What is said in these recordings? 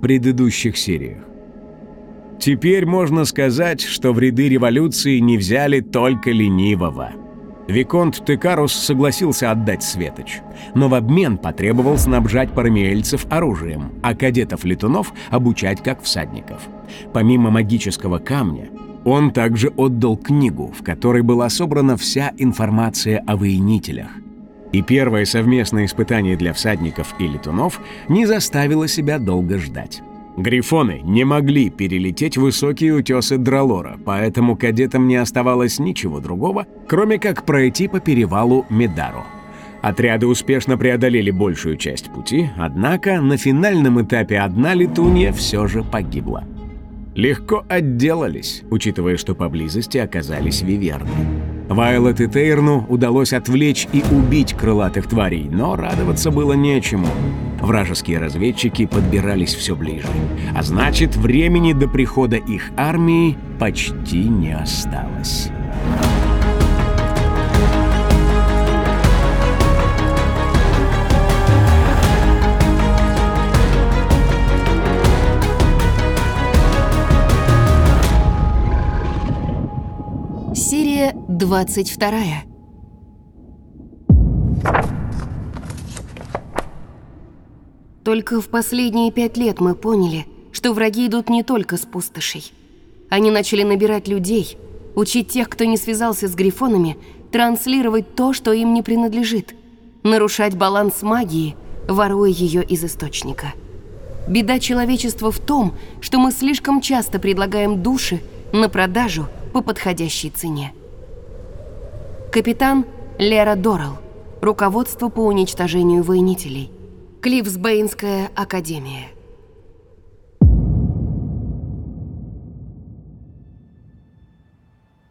В предыдущих сериях Теперь можно сказать, что в ряды революции не взяли только ленивого. Виконт Текарус согласился отдать Светоч, но в обмен потребовал снабжать парамиэльцев оружием, а кадетов-летунов обучать как всадников. Помимо магического камня, он также отдал книгу, в которой была собрана вся информация о воинителях. И первое совместное испытание для всадников и летунов не заставило себя долго ждать. Грифоны не могли перелететь высокие утесы Дралора, поэтому кадетам не оставалось ничего другого, кроме как пройти по перевалу Медаро. Отряды успешно преодолели большую часть пути, однако на финальном этапе одна летунья все же погибла. Легко отделались, учитывая, что поблизости оказались виверны. Вайлот и Тейрну удалось отвлечь и убить крылатых тварей, но радоваться было нечему. Вражеские разведчики подбирались все ближе, а значит, времени до прихода их армии почти не осталось. Серия 22 Только в последние пять лет мы поняли, что враги идут не только с пустошей. Они начали набирать людей, учить тех, кто не связался с грифонами, транслировать то, что им не принадлежит, нарушать баланс магии, воруя ее из источника. Беда человечества в том, что мы слишком часто предлагаем души на продажу по подходящей цене. Капитан Лера Дорал. Руководство по уничтожению воинителей. Клифсбейнская академия.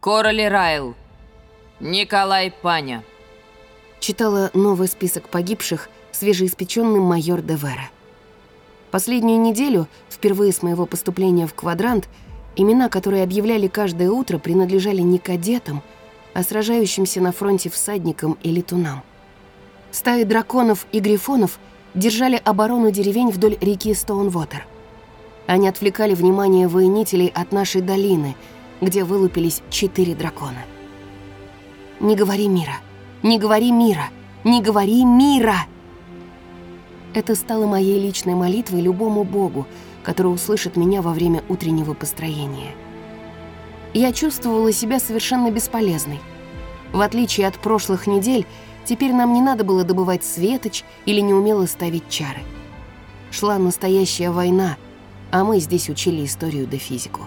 Короли Райл. Николай Паня. Читала новый список погибших свежеиспеченный майор Девера. Последнюю неделю, впервые с моего поступления в квадрант, имена, которые объявляли каждое утро, принадлежали не кадетам, а сражающимся на фронте всадникам и летунам. Стаи драконов и грифонов держали оборону деревень вдоль реки Стоунвотер. Они отвлекали внимание воинителей от нашей долины, где вылупились четыре дракона. «Не говори мира! Не говори мира! Не говори мира!» Это стало моей личной молитвой любому богу, который услышит меня во время утреннего построения. Я чувствовала себя совершенно бесполезной. В отличие от прошлых недель, теперь нам не надо было добывать светоч или неумело ставить чары. Шла настоящая война, а мы здесь учили историю да физику.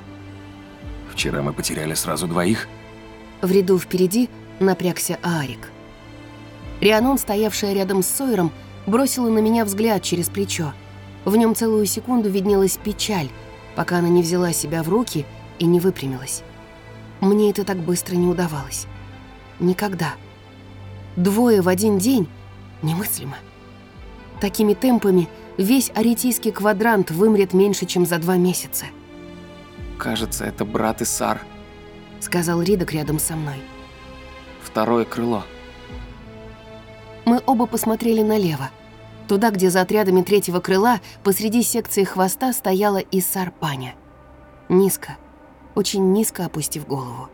Вчера мы потеряли сразу двоих. В ряду впереди напрягся Аарик. Рианон, стоявшая рядом с Сойером, бросила на меня взгляд через плечо. В нем целую секунду виднелась печаль, пока она не взяла себя в руки и не выпрямилась. Мне это так быстро не удавалось. Никогда. Двое в один день — немыслимо. Такими темпами весь аретийский квадрант вымрет меньше, чем за два месяца. Кажется, это брат Исар. Сказал Ридок рядом со мной. Второе крыло. Мы оба посмотрели налево. Туда, где за отрядами третьего крыла посреди секции хвоста стояла Исар Паня. Низко, очень низко опустив голову.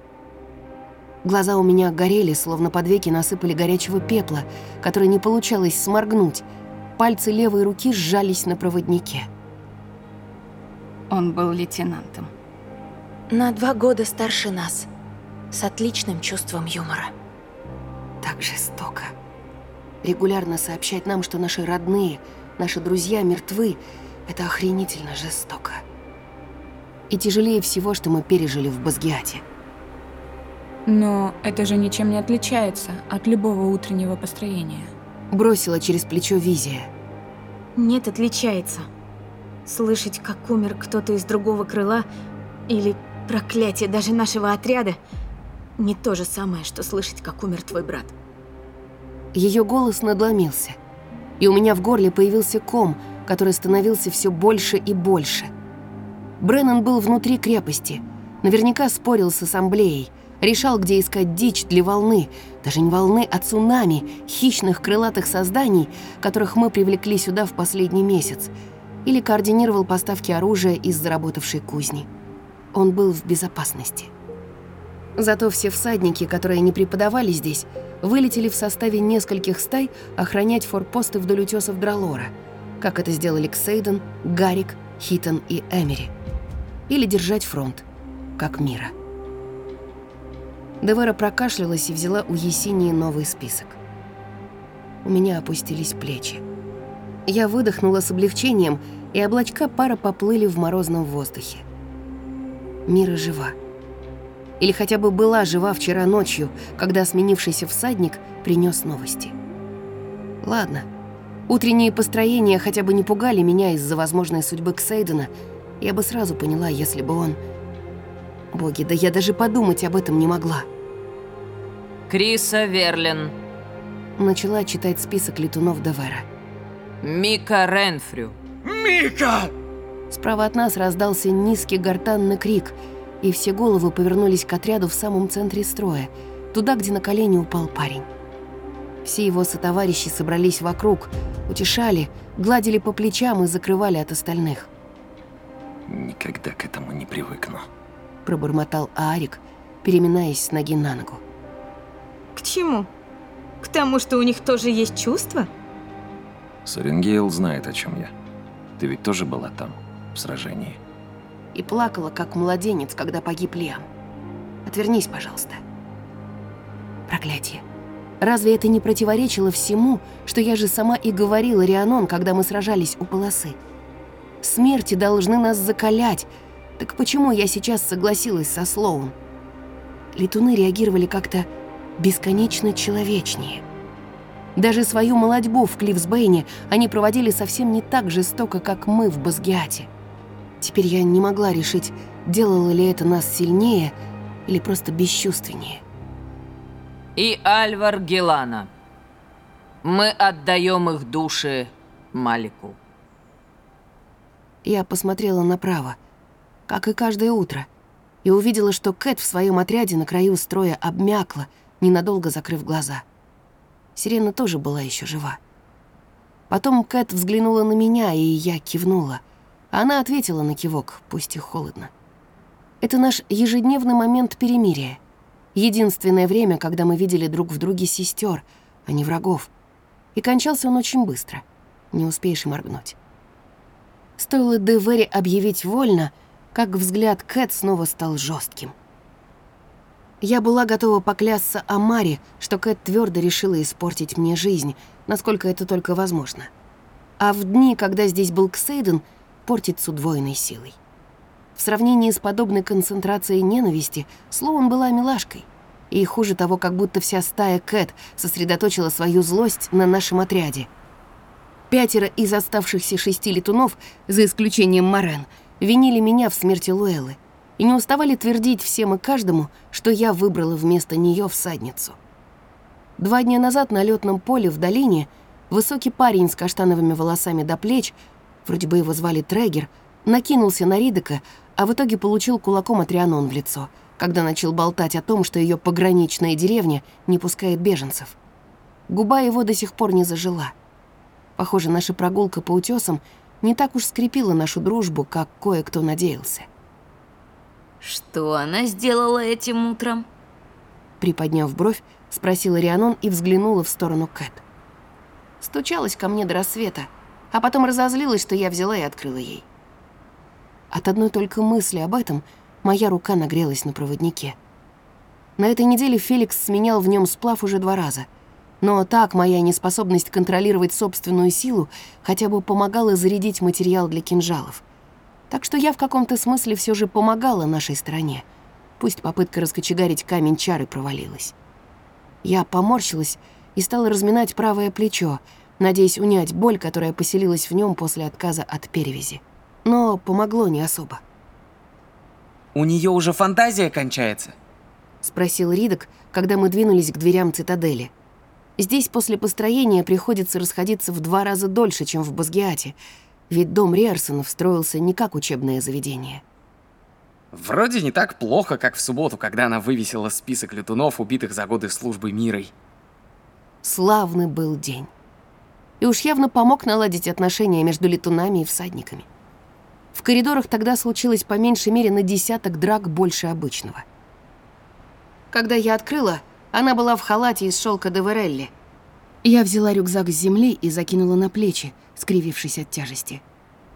Глаза у меня горели, словно под веки насыпали горячего пепла, который не получалось сморгнуть. Пальцы левой руки сжались на проводнике. Он был лейтенантом. На два года старше нас. С отличным чувством юмора. Так жестоко. Регулярно сообщать нам, что наши родные, наши друзья мертвы, это охренительно жестоко. И тяжелее всего, что мы пережили в Базгиате. Но это же ничем не отличается от любого утреннего построения. Бросила через плечо Визия. Нет, отличается. Слышать, как умер кто-то из другого крыла, или проклятие даже нашего отряда, не то же самое, что слышать, как умер твой брат. Ее голос надломился, и у меня в горле появился ком, который становился все больше и больше. Бреннан был внутри крепости, наверняка спорил с ассамблеей, решал, где искать дичь для волны, даже не волны, а цунами, хищных крылатых созданий, которых мы привлекли сюда в последний месяц, или координировал поставки оружия из заработавшей кузни. Он был в безопасности. Зато все всадники, которые не преподавали здесь, вылетели в составе нескольких стай охранять форпосты вдоль утесов Дралора, как это сделали Ксейден, Гарик, Хитон и Эмери. Или держать фронт, как Мира. Девера прокашлялась и взяла у Есении новый список. У меня опустились плечи. Я выдохнула с облегчением, и облачка пара поплыли в морозном воздухе. Мира жива. Или хотя бы была жива вчера ночью, когда сменившийся всадник принес новости. Ладно, утренние построения хотя бы не пугали меня из-за возможной судьбы Ксейдена, я бы сразу поняла, если бы он... Боги, да я даже подумать об этом не могла. Криса Верлин. Начала читать список летунов Девера. Мика Ренфрю. Мика! Справа от нас раздался низкий гортанный крик, и все головы повернулись к отряду в самом центре строя, туда, где на колени упал парень. Все его сотоварищи собрались вокруг, утешали, гладили по плечам и закрывали от остальных. Никогда к этому не привыкну. Пробормотал Аарик, переминаясь с ноги на ногу. К чему? К тому, что у них тоже есть чувства? Саренгейл знает, о чем я. Ты ведь тоже была там, в сражении. И плакала, как младенец, когда погиб Лиам. Отвернись, пожалуйста. Проклятие. Разве это не противоречило всему, что я же сама и говорила Рианон, когда мы сражались у полосы? Смерти должны нас закалять. Так почему я сейчас согласилась со Слоун? Летуны реагировали как-то бесконечно человечнее. Даже свою молодьбу в Клифсбейне они проводили совсем не так жестоко, как мы в Базгиате. Теперь я не могла решить, делало ли это нас сильнее или просто бесчувственнее. И Альвар Гелана. Мы отдаем их души Малику. Я посмотрела направо, как и каждое утро, и увидела, что Кэт в своем отряде на краю строя обмякла, ненадолго закрыв глаза. Сирена тоже была еще жива. Потом Кэт взглянула на меня, и я кивнула. Она ответила на кивок, пусть и холодно. Это наш ежедневный момент перемирия. Единственное время, когда мы видели друг в друге сестер, а не врагов. И кончался он очень быстро. Не успеешь моргнуть. Стоило Девери объявить вольно, как взгляд Кэт снова стал жестким. Я была готова поклясться Амаре, что Кэт твердо решила испортить мне жизнь, насколько это только возможно. А в дни, когда здесь был Ксейден, портить с удвоенной силой. В сравнении с подобной концентрацией ненависти, Слоун была милашкой. И хуже того, как будто вся стая Кэт сосредоточила свою злость на нашем отряде. Пятеро из оставшихся шести летунов, за исключением Морен, винили меня в смерти Луэллы — и не уставали твердить всем и каждому, что я выбрала вместо нее всадницу. Два дня назад на летном поле в долине высокий парень с каштановыми волосами до плеч, вроде бы его звали Трегер, накинулся на Ридека, а в итоге получил кулаком от Рианон в лицо, когда начал болтать о том, что ее пограничная деревня не пускает беженцев. Губа его до сих пор не зажила. Похоже, наша прогулка по утесам не так уж скрепила нашу дружбу, как кое-кто надеялся. Что она сделала этим утром? Приподняв бровь, спросила Рианон и взглянула в сторону Кэт. Стучалась ко мне до рассвета, а потом разозлилась, что я взяла и открыла ей. От одной только мысли об этом моя рука нагрелась на проводнике. На этой неделе Феликс сменял в нем сплав уже два раза. Но так моя неспособность контролировать собственную силу хотя бы помогала зарядить материал для кинжалов. Так что я в каком-то смысле все же помогала нашей стране. Пусть попытка раскочегарить камень чары провалилась. Я поморщилась и стала разминать правое плечо, надеясь унять боль, которая поселилась в нем после отказа от перевязи. но помогло не особо. У нее уже фантазия кончается. Спросил Ридок, когда мы двинулись к дверям цитадели. Здесь после построения приходится расходиться в два раза дольше, чем в Базгиате, ведь дом Риарсонов строился не как учебное заведение. Вроде не так плохо, как в субботу, когда она вывесила список летунов, убитых за годы службы мирой. Славный был день. И уж явно помог наладить отношения между летунами и всадниками. В коридорах тогда случилось по меньшей мере на десяток драк больше обычного. Когда я открыла, она была в халате из шелка Деверелли. Я взяла рюкзак с земли и закинула на плечи, скривившись от тяжести.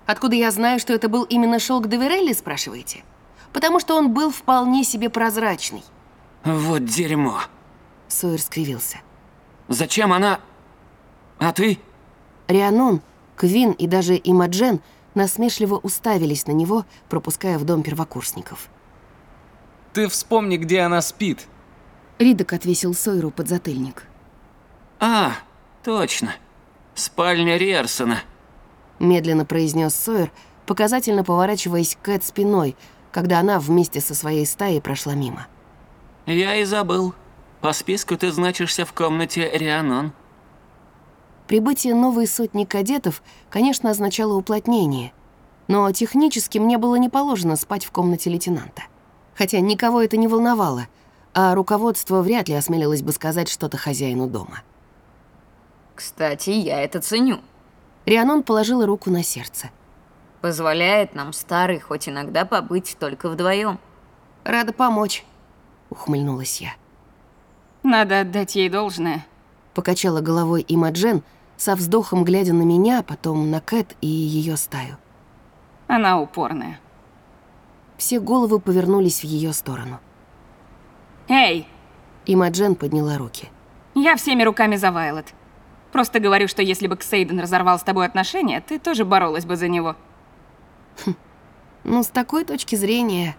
Откуда я знаю, что это был именно шелк Деверелли, спрашиваете? Потому что он был вполне себе прозрачный. Вот дерьмо. Сойер скривился. Зачем она... А ты? Рианон, Квин и даже Имаджен насмешливо уставились на него, пропуская в дом первокурсников. Ты вспомни, где она спит. Ридок отвесил Сойеру подзатыльник. А, точно. Спальня Риарсона. Медленно произнес Сойер, показательно поворачиваясь к Кэт спиной, когда она вместе со своей стаей прошла мимо. Я и забыл. По списку ты значишься в комнате Рианон. Прибытие новой сотни кадетов, конечно, означало уплотнение, но технически мне было не положено спать в комнате лейтенанта. Хотя никого это не волновало, а руководство вряд ли осмелилось бы сказать что-то хозяину дома. Кстати, я это ценю. Рианон положила руку на сердце. Позволяет нам старый хоть иногда побыть только вдвоем. «Рада помочь», — ухмыльнулась я. Надо отдать ей должное. Покачала головой Имаджен, со вздохом глядя на меня, потом на Кэт и ее стаю. Она упорная. Все головы повернулись в ее сторону. Эй, Имаджен подняла руки. я всеми руками за Вайлет. Просто говорю, что если бы Ксейден разорвал с тобой отношения, ты тоже боролась бы за него. Ну, с такой точки зрения...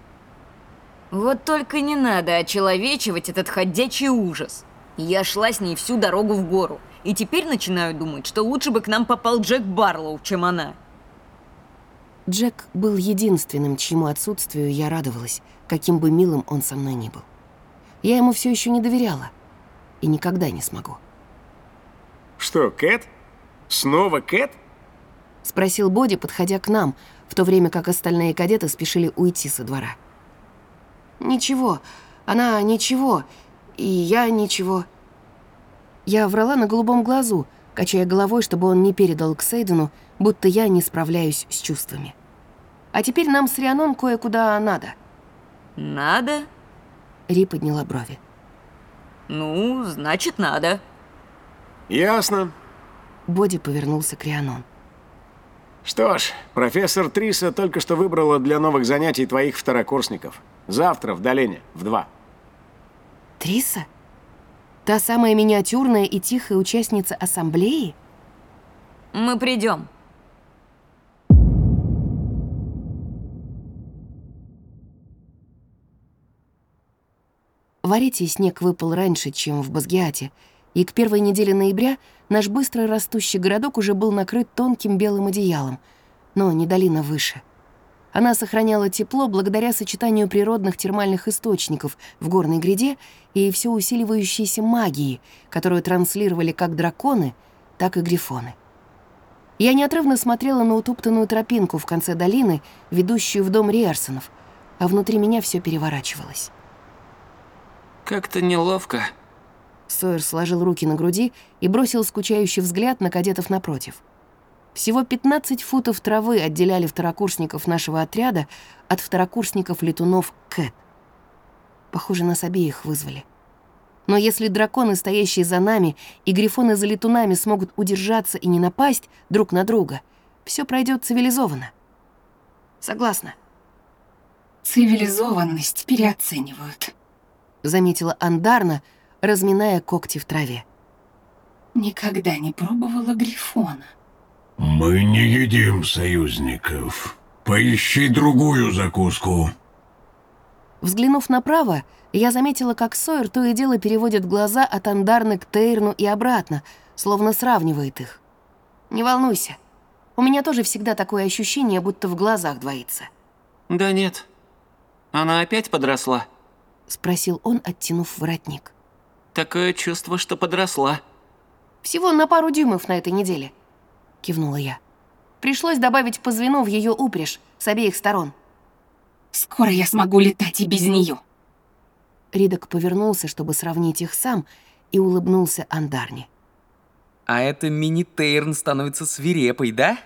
Вот только не надо очеловечивать этот ходячий ужас. Я шла с ней всю дорогу в гору, и теперь начинаю думать, что лучше бы к нам попал Джек Барлоу, чем она. Джек был единственным, чьему отсутствию я радовалась, каким бы милым он со мной ни был. Я ему все еще не доверяла и никогда не смогу. Что, Кэт? Снова Кэт? Спросил Боди, подходя к нам, в то время как остальные кадеты спешили уйти со двора. «Ничего, она ничего, и я ничего». Я врала на голубом глазу, качая головой, чтобы он не передал к Сейдену, будто я не справляюсь с чувствами. А теперь нам с Рианон кое-куда надо. Надо? Ри подняла брови. Ну, значит, надо. Ясно. Боди повернулся к Рианон. Что ж, профессор Триса только что выбрала для новых занятий твоих второкурсников. Завтра в долине, в два. Триса? Та самая миниатюрная и тихая участница ассамблеи? Мы придем. В Арете снег выпал раньше, чем в Базгиате, и к первой неделе ноября наш быстро растущий городок уже был накрыт тонким белым одеялом, но не долина выше. Она сохраняла тепло благодаря сочетанию природных термальных источников в горной гряде и все усиливающейся магии, которую транслировали как драконы, так и грифоны. Я неотрывно смотрела на утоптанную тропинку в конце долины, ведущую в дом Риарсонов, а внутри меня все переворачивалось. Как-то неловко. Сойер сложил руки на груди и бросил скучающий взгляд на кадетов напротив. Всего 15 футов травы отделяли второкурсников нашего отряда от второкурсников-летунов Кэт. Похоже, нас обеих вызвали. Но если драконы, стоящие за нами, и грифоны за летунами смогут удержаться и не напасть друг на друга, все пройдет цивилизованно. Согласна. Цивилизованность переоценивают. Заметила Андарна, разминая когти в траве. Никогда не пробовала грифона. Мы не едим союзников. Поищи другую закуску. Взглянув направо, я заметила, как Сойер то и дело переводит глаза от Андарны к Тейрну и обратно, словно сравнивает их. «Не волнуйся», У меня тоже всегда такое ощущение, будто в глазах двоится. Да нет. Она опять подросла. Спросил он, оттянув воротник. Такое чувство, что подросла. Всего на пару дюймов на этой неделе. Кивнула я. Пришлось добавить по звену в ее упряжь с обеих сторон. Скоро я смогу летать и без нее. Ридок повернулся, чтобы сравнить их сам, и улыбнулся Андарне. А эта мини-Тейрн становится свирепой, да?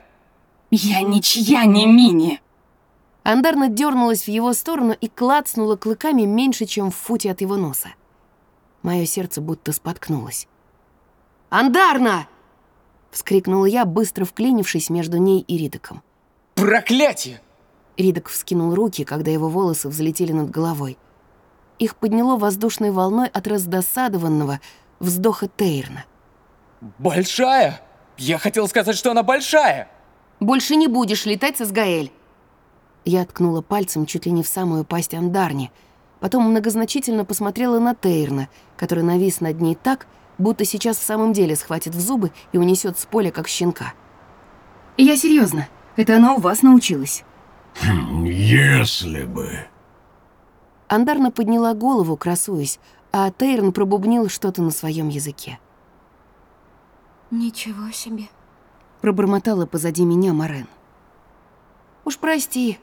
Я ничья не мини. Андарна дернулась в его сторону и клацнула клыками меньше, чем в футе от его носа. Мое сердце будто споткнулось. «Андарна!» — вскрикнула я, быстро вклинившись между ней и Ридоком. Проклятие! Ридок вскинул руки, когда его волосы взлетели над головой. Их подняло воздушной волной от раздосадованного вздоха Тейрна. Большая? Я хотел сказать, что она большая. «Больше не будешь летать со Сгаэль!» Я ткнула пальцем чуть ли не в самую пасть Андарни, потом многозначительно посмотрела на Тейрна, который навис над ней так, будто сейчас в самом деле схватит в зубы и унесет с поля, как щенка. «Я серьезно. Это она у вас научилась». Хм, если бы... Андарна подняла голову, красуясь, а Тейрн пробубнил что-то на своем языке. Ничего себе. Пробормотала позади меня Морен. «Уж прости,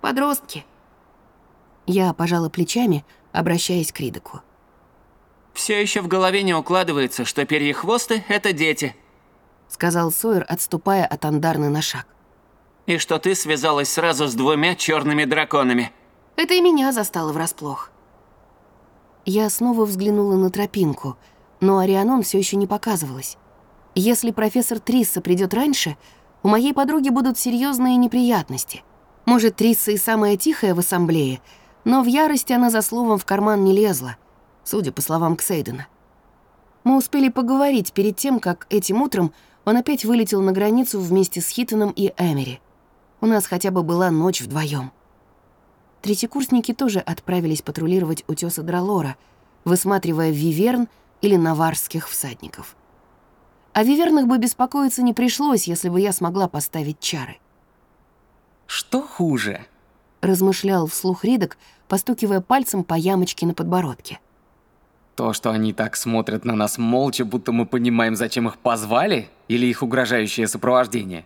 подростки». Я пожала плечами, обращаясь к Ридоку. Все еще в голове не укладывается, что перьехвосты — это дети. Сказал Сойер, отступая от Андарны на шаг. И что ты связалась сразу с двумя черными драконами. Это и меня застало врасплох. Я снова взглянула на тропинку, но Арианон все еще не показывалась. Если профессор Трисса придет раньше, у моей подруги будут серьезные неприятности. Может, Трисса и самая тихая в ассамблее, но в ярости она за словом в карман не лезла, судя по словам Ксейдена. Мы успели поговорить перед тем, как этим утром он опять вылетел на границу вместе с Хитоном и Эмери. У нас хотя бы была ночь вдвоем. Третьекурсники тоже отправились патрулировать утёсы Дралора, высматривая виверн или наварских всадников. О вивернах бы беспокоиться не пришлось, если бы я смогла поставить чары. Что хуже? Размышлял вслух Ридок, постукивая пальцем по ямочке на подбородке. То, что они так смотрят на нас молча, будто мы понимаем, зачем их позвали, или их угрожающее сопровождение?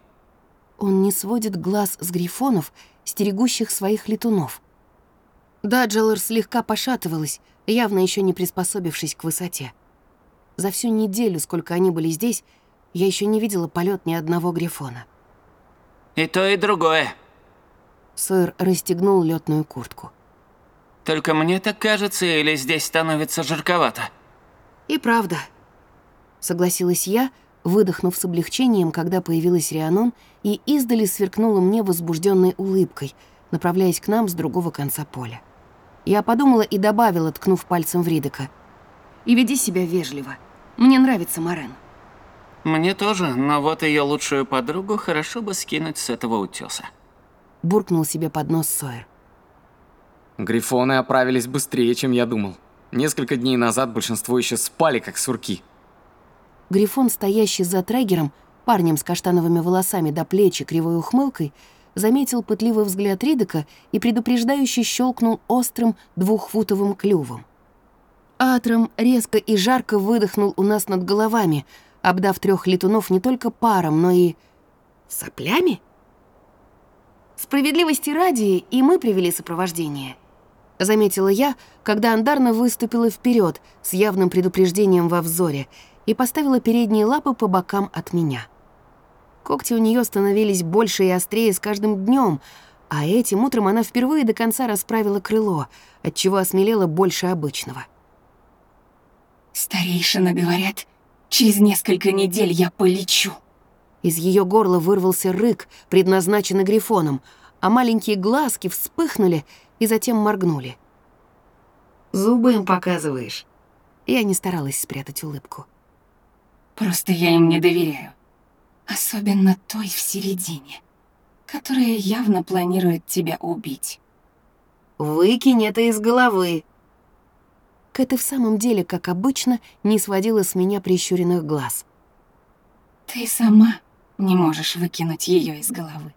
Он не сводит глаз с грифонов, стерегущих своих летунов. Даджелор слегка пошатывалась, явно еще не приспособившись к высоте. За всю неделю, сколько они были здесь, я еще не видела полет ни одного грифона. И то, и другое. Сойер расстегнул летную куртку. Только мне так кажется, или здесь становится жарковато? И правда. Согласилась я, выдохнув с облегчением, когда появилась Рианон и издали сверкнула мне возбужденной улыбкой, направляясь к нам с другого конца поля. Я подумала и добавила, ткнув пальцем в Ридека. «И веди себя вежливо. Мне нравится Морен». Мне тоже, но вот ее лучшую подругу хорошо бы скинуть с этого утеса. Буркнул себе под нос Сойер. Грифоны оправились быстрее, чем я думал. Несколько дней назад большинство еще спали, как сурки. Грифон, стоящий за трегером, парнем с каштановыми волосами до плечи кривой ухмылкой, заметил пытливый взгляд Ридека и предупреждающе щелкнул острым двухфутовым клювом. Атром резко и жарко выдохнул у нас над головами, обдав трех летунов не только паром, но и... соплями? Справедливости ради, и мы привели сопровождение. Заметила я, когда Андарна выступила вперед с явным предупреждением во взоре и поставила передние лапы по бокам от меня. Когти у нее становились больше и острее с каждым днем, а этим утром она впервые до конца расправила крыло, отчего осмелела больше обычного. Старейшины говорят, через несколько недель я полечу. Из ее горла вырвался рык, предназначенный грифоном, а маленькие глазки вспыхнули и затем моргнули. «Зубы им показываешь?» Я не старалась спрятать улыбку. Просто я им не доверяю. Особенно той в середине, которая явно планирует тебя убить. «Выкинь это из головы!» Кэт и в самом деле, как обычно, не сводила с меня прищуренных глаз. Ты сама не можешь выкинуть ее из головы.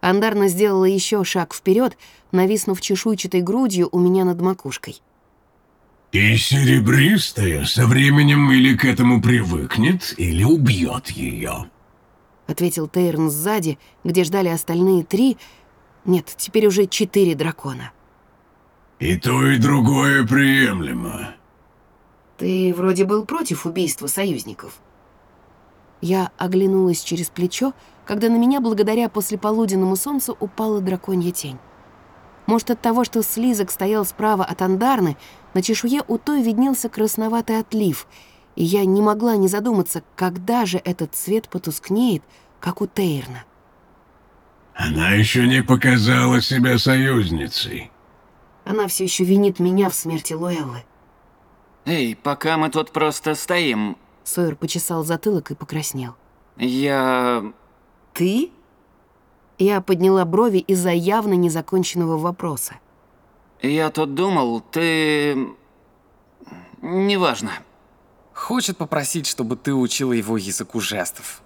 Андарна сделала еще шаг вперед, нависнув чешуйчатой грудью у меня над макушкой. И серебристая со временем или к этому привыкнет, или убьет ее. Ответил Тейрн сзади, где ждали остальные три, нет, теперь уже четыре дракона. И то, и другое приемлемо. Ты вроде был против убийства союзников. Я оглянулась через плечо, когда на меня благодаря послеполуденному солнцу упала драконья тень. Может, от того, что слизок стоял справа от Андарны, на чешуе у той виднелся красноватый отлив, и я не могла не задуматься, когда же этот цвет потускнеет, как у Тейрна. Она еще не показала себя союзницей. Она все еще винит меня в смерти Луэллы. Эй, пока мы тут просто стоим, Сойер почесал затылок и покраснел. я... «Ты?» Я подняла брови из-за явно незаконченного вопроса. Я тут думал, ты... Неважно. Хочет попросить, чтобы ты учила его языку жестов.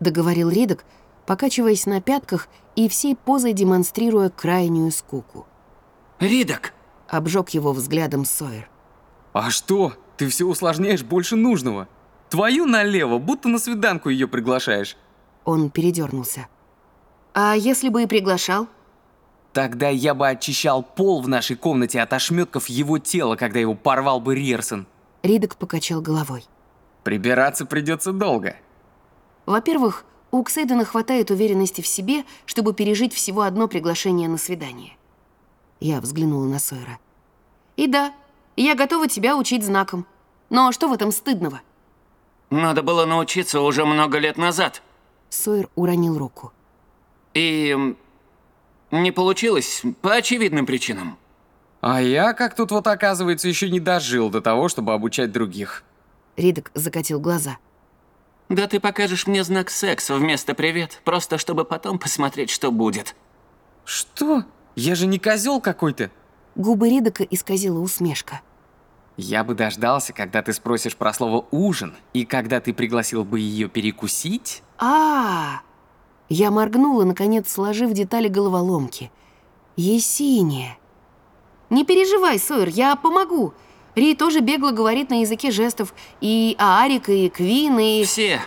Договорил Ридок, покачиваясь на пятках и всей позой демонстрируя крайнюю скуку. Ридок! Обжег его взглядом Сойер. А что? Ты все усложняешь больше нужного. Твою налево, будто на свиданку ее приглашаешь. Он передернулся. А если бы и приглашал? Тогда я бы очищал пол в нашей комнате от ошметков его тела, когда его порвал бы Риерсон. Ридок покачал головой. Прибираться придется долго. Во-первых, у Ксейдена хватает уверенности в себе, чтобы пережить всего одно приглашение на свидание. Я взглянула на Сойера. И да, я готова тебя учить знаком. Но что в этом стыдного? Надо было научиться уже много лет назад. Сойер уронил руку. И... Не получилось по очевидным причинам. А я, как тут вот оказывается, еще не дожил до того, чтобы обучать других. Ридок закатил глаза. Да ты покажешь мне знак секса вместо привет, просто чтобы потом посмотреть, что будет. Что? Я же не козел какой-то. Губы Ридока исказила усмешка. Я бы дождался, когда ты спросишь про слово «ужин», и когда ты пригласил бы ее перекусить. А, -а, а Я моргнула, наконец, сложив детали головоломки. Есения. Не переживай, Сойер, я помогу. Ри тоже бегло говорит на языке жестов. И Аарик, и Квин, и... Все,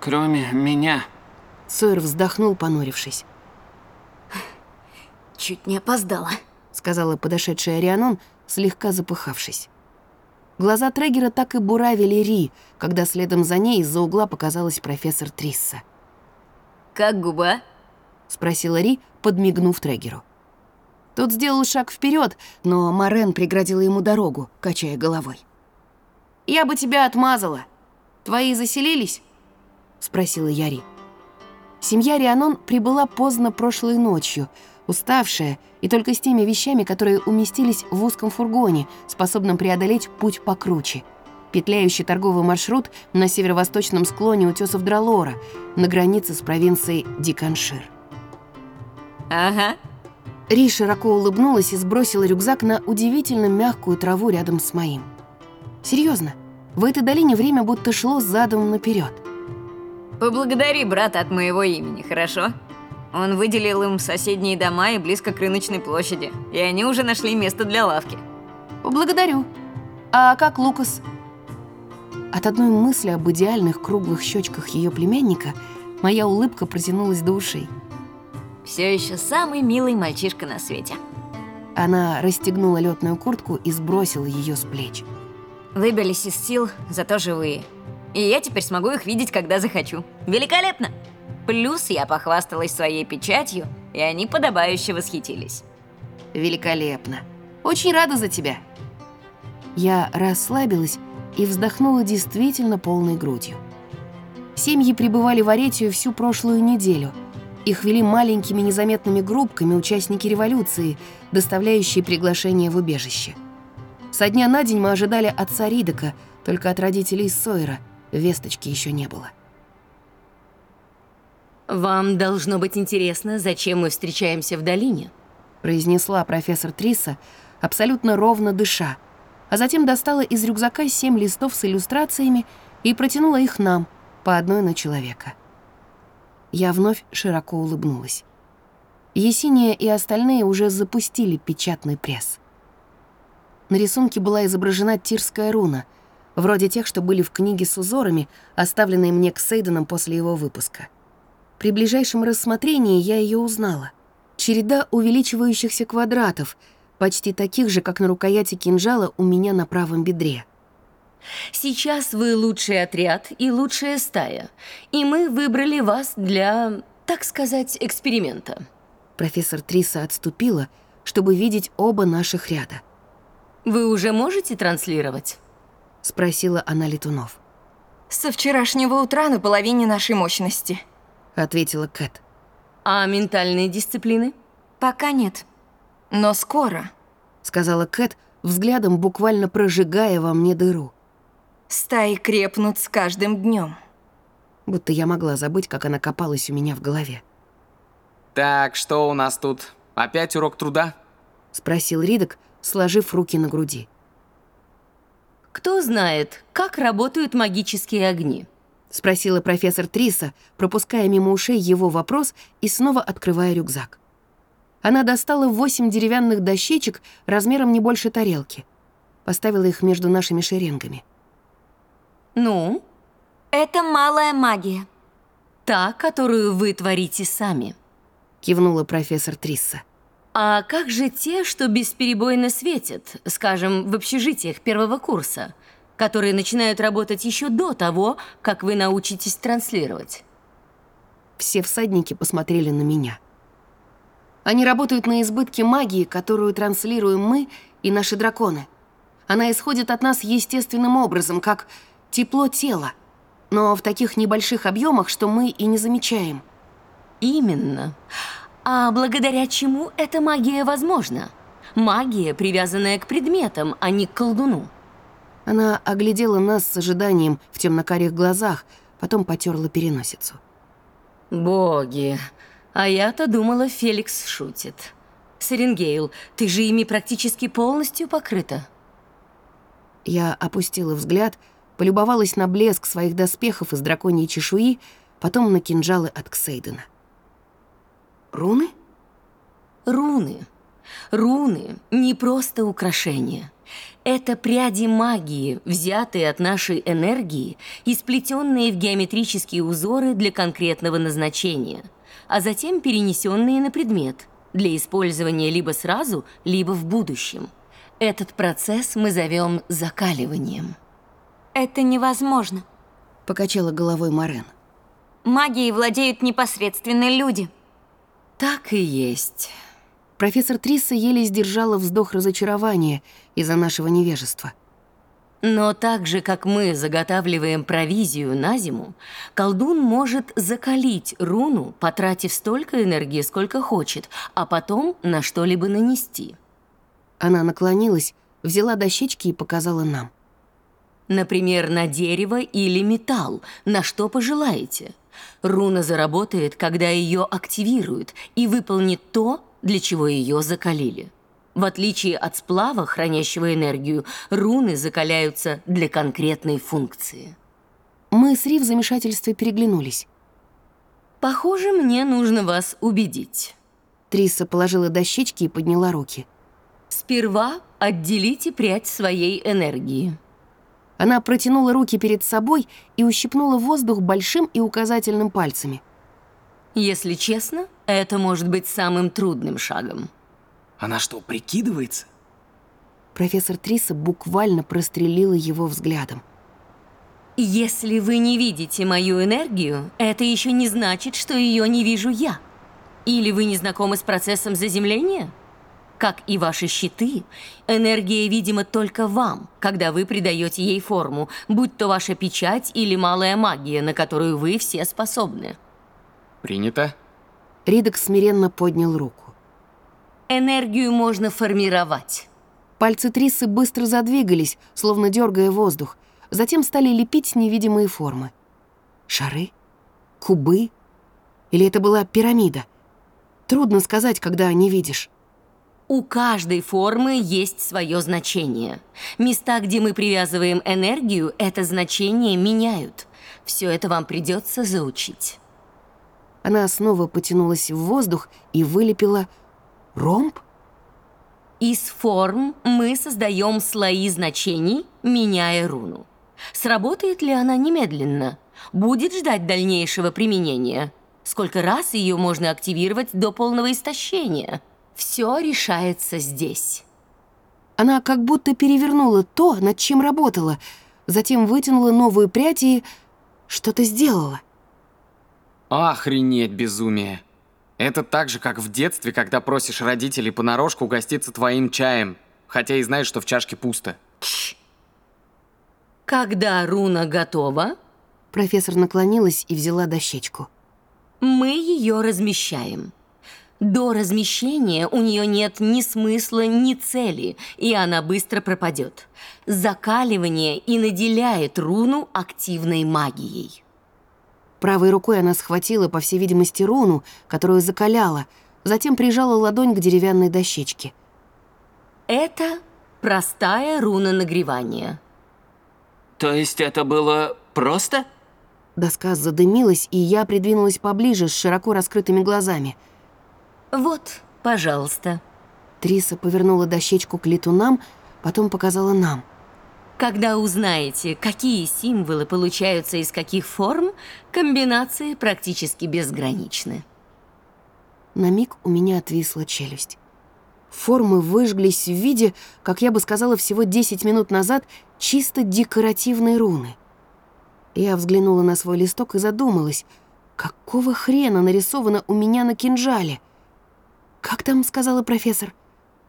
кроме меня. Сойер вздохнул, понурившись. Чуть не опоздала. Сказала подошедшая Рианон, слегка запыхавшись. Глаза Трегера так и буравили Ри, когда следом за ней из-за угла показалась профессор Трисса. Как губа? Спросила Ри, подмигнув Трегеру. Тот сделал шаг вперед, но Морен преградила ему дорогу, качая головой. «Я бы тебя отмазала. Твои заселились?» — спросила Яри. Семья Рианон прибыла поздно прошлой ночью, уставшая и только с теми вещами, которые уместились в узком фургоне, способном преодолеть путь покруче. Петляющий торговый маршрут на северо-восточном склоне утесов Дралора, на границе с провинцией Диканшир. Ага. Ри широко улыбнулась и сбросила рюкзак на удивительно мягкую траву рядом с моим. Серьезно, в этой долине время будто шло задом наперед. Поблагодари брата от моего имени, хорошо? Он выделил им соседние дома и близко к рыночной площади, и они уже нашли место для лавки. Благодарю. А как Лукас? От одной мысли об идеальных круглых щечках ее племянника моя улыбка протянулась до ушей. Все еще самый милый мальчишка на свете. Она расстегнула летную куртку и сбросила ее с плеч. Выбились из сил, зато живые. И я теперь смогу их видеть, когда захочу. Великолепно! Плюс я похвасталась своей печатью, и они подобающе восхитились. Великолепно. Очень рада за тебя. Я расслабилась и вздохнула действительно полной грудью. Семьи пребывали в Аретию всю прошлую неделю. Их вели маленькими незаметными группками участники революции, доставляющие приглашение в убежище. Со дня на день мы ожидали отца Ридока, только от родителей Сойера весточки еще не было. «Вам должно быть интересно, зачем мы встречаемся в долине», произнесла профессор Триса, абсолютно ровно дыша, а затем достала из рюкзака семь листов с иллюстрациями и протянула их нам, по одной на человека. Я вновь широко улыбнулась. Есения и остальные уже запустили печатный пресс. На рисунке была изображена тирская руна, вроде тех, что были в книге с узорами, оставленной мне Ксейденом после его выпуска. При ближайшем рассмотрении я ее узнала. Череда увеличивающихся квадратов, почти таких же, как на рукояти кинжала у меня на правом бедре. Сейчас вы лучший отряд и лучшая стая, и мы выбрали вас для, так сказать, эксперимента. Профессор Триса отступила, чтобы видеть оба наших ряда. Вы уже можете транслировать? Спросила она Летунов. Со вчерашнего утра на половине нашей мощности. Ответила Кэт. А ментальные дисциплины? Пока нет. Но скоро. Сказала Кэт, взглядом буквально прожигая во мне дыру. Стаи крепнут с каждым днем. Будто я могла забыть, как она копалась у меня в голове. Так, что у нас тут? Опять урок труда? Спросил Ридок, сложив руки на груди. Кто знает, как работают магические огни? Спросила профессор Триса, пропуская мимо ушей его вопрос и снова открывая рюкзак. Она достала восемь деревянных дощечек размером не больше тарелки. Поставила их между нашими шеренгами. Ну? Это малая магия. Та, которую вы творите сами. Кивнула профессор Трисса. А как же те, что бесперебойно светят, скажем, в общежитиях первого курса, которые начинают работать еще до того, как вы научитесь транслировать? Все всадники посмотрели на меня. Они работают на избытке магии, которую транслируем мы и наши драконы. Она исходит от нас естественным образом, как тепло тела, но в таких небольших объемах, что мы и не замечаем. Именно. А благодаря чему эта магия возможна? Магия, привязанная к предметам, а не к колдуну. Она оглядела нас с ожиданием в темнокарих глазах, потом потерла переносицу. Боги, а я-то думала, Феликс шутит. Серенгейл, ты же ими практически полностью покрыта. Я опустила взгляд, полюбовалась на блеск своих доспехов из драконьей чешуи, потом на кинжалы от Ксейдена. Руны? Руны. Руны — не просто украшения. Это пряди магии, взятые от нашей энергии и сплетенные в геометрические узоры для конкретного назначения, а затем перенесенные на предмет для использования либо сразу, либо в будущем. Этот процесс мы зовем закаливанием. Это невозможно. Покачала головой Марен. Магией владеют непосредственно люди. Так и есть. Профессор Трисса еле сдержала вздох разочарования из-за нашего невежества. Но так же, как мы заготавливаем провизию на зиму, колдун может закалить руну, потратив столько энергии, сколько хочет, а потом на что-либо нанести. Она наклонилась, взяла дощечки и показала нам. Например, на дерево или металл, на что пожелаете. Руна заработает, когда ее активируют, и выполнит то, для чего ее закалили. В отличие от сплава, хранящего энергию, руны закаляются для конкретной функции. Мы с Ри в замешательстве переглянулись. «Похоже, мне нужно вас убедить». Триса положила дощечки и подняла руки. «Сперва отделите прядь своей энергии». Она протянула руки перед собой и ущипнула воздух большим и указательным пальцами. Если честно, это может быть самым трудным шагом. Она что, прикидывается? Профессор Триса буквально прострелила его взглядом. Если вы не видите мою энергию, это еще не значит, что ее не вижу я. Или вы не знакомы с процессом заземления? Как и ваши щиты, энергия видима только вам, когда вы придаете ей форму, будь то ваша печать или малая магия, на которую вы все способны. Принято. Ридок смиренно поднял руку. Энергию можно формировать. Пальцы Трисы быстро задвигались, словно дергая воздух, затем стали лепить невидимые формы. Шары? Кубы? Или это была пирамида? Трудно сказать, когда не видишь. У каждой формы есть свое значение. Места, где мы привязываем энергию, это значение меняют. Все это вам придется заучить. Она снова потянулась в воздух и вылепила ромб. Из форм мы создаем слои значений, меняя руну. Сработает ли она немедленно? Будет ждать дальнейшего применения? Сколько раз ее можно активировать до полного истощения? Все решается здесь. Она как будто перевернула то, над чем работала, затем вытянула новую прядь и что-то сделала. Охренеть безумие. Это так же, как в детстве, когда просишь родителей понарошку угоститься твоим чаем, хотя и знаешь, что в чашке пусто. Когда руна готова, Профессор наклонилась и взяла дощечку. мы ее размещаем. До размещения у нее нет ни смысла, ни цели, и она быстро пропадет. Закаливание и наделяет руну активной магией. Правой рукой она схватила, по всей видимости, руну, которую закаляла, затем прижала ладонь к деревянной дощечке. Это простая руна нагревания. То есть это было просто? Доска задымилась, и я придвинулась поближе с широко раскрытыми глазами. Вот, пожалуйста. Триса повернула дощечку к летунам, потом показала нам. Когда узнаете, какие символы получаются из каких форм, комбинации практически безграничны. На миг у меня отвисла челюсть. Формы выжглись в виде, как я бы сказала всего 10 минут назад, чисто декоративной руны. Я взглянула на свой листок и задумалась, какого хрена нарисовано у меня на кинжале? Как там сказала профессор?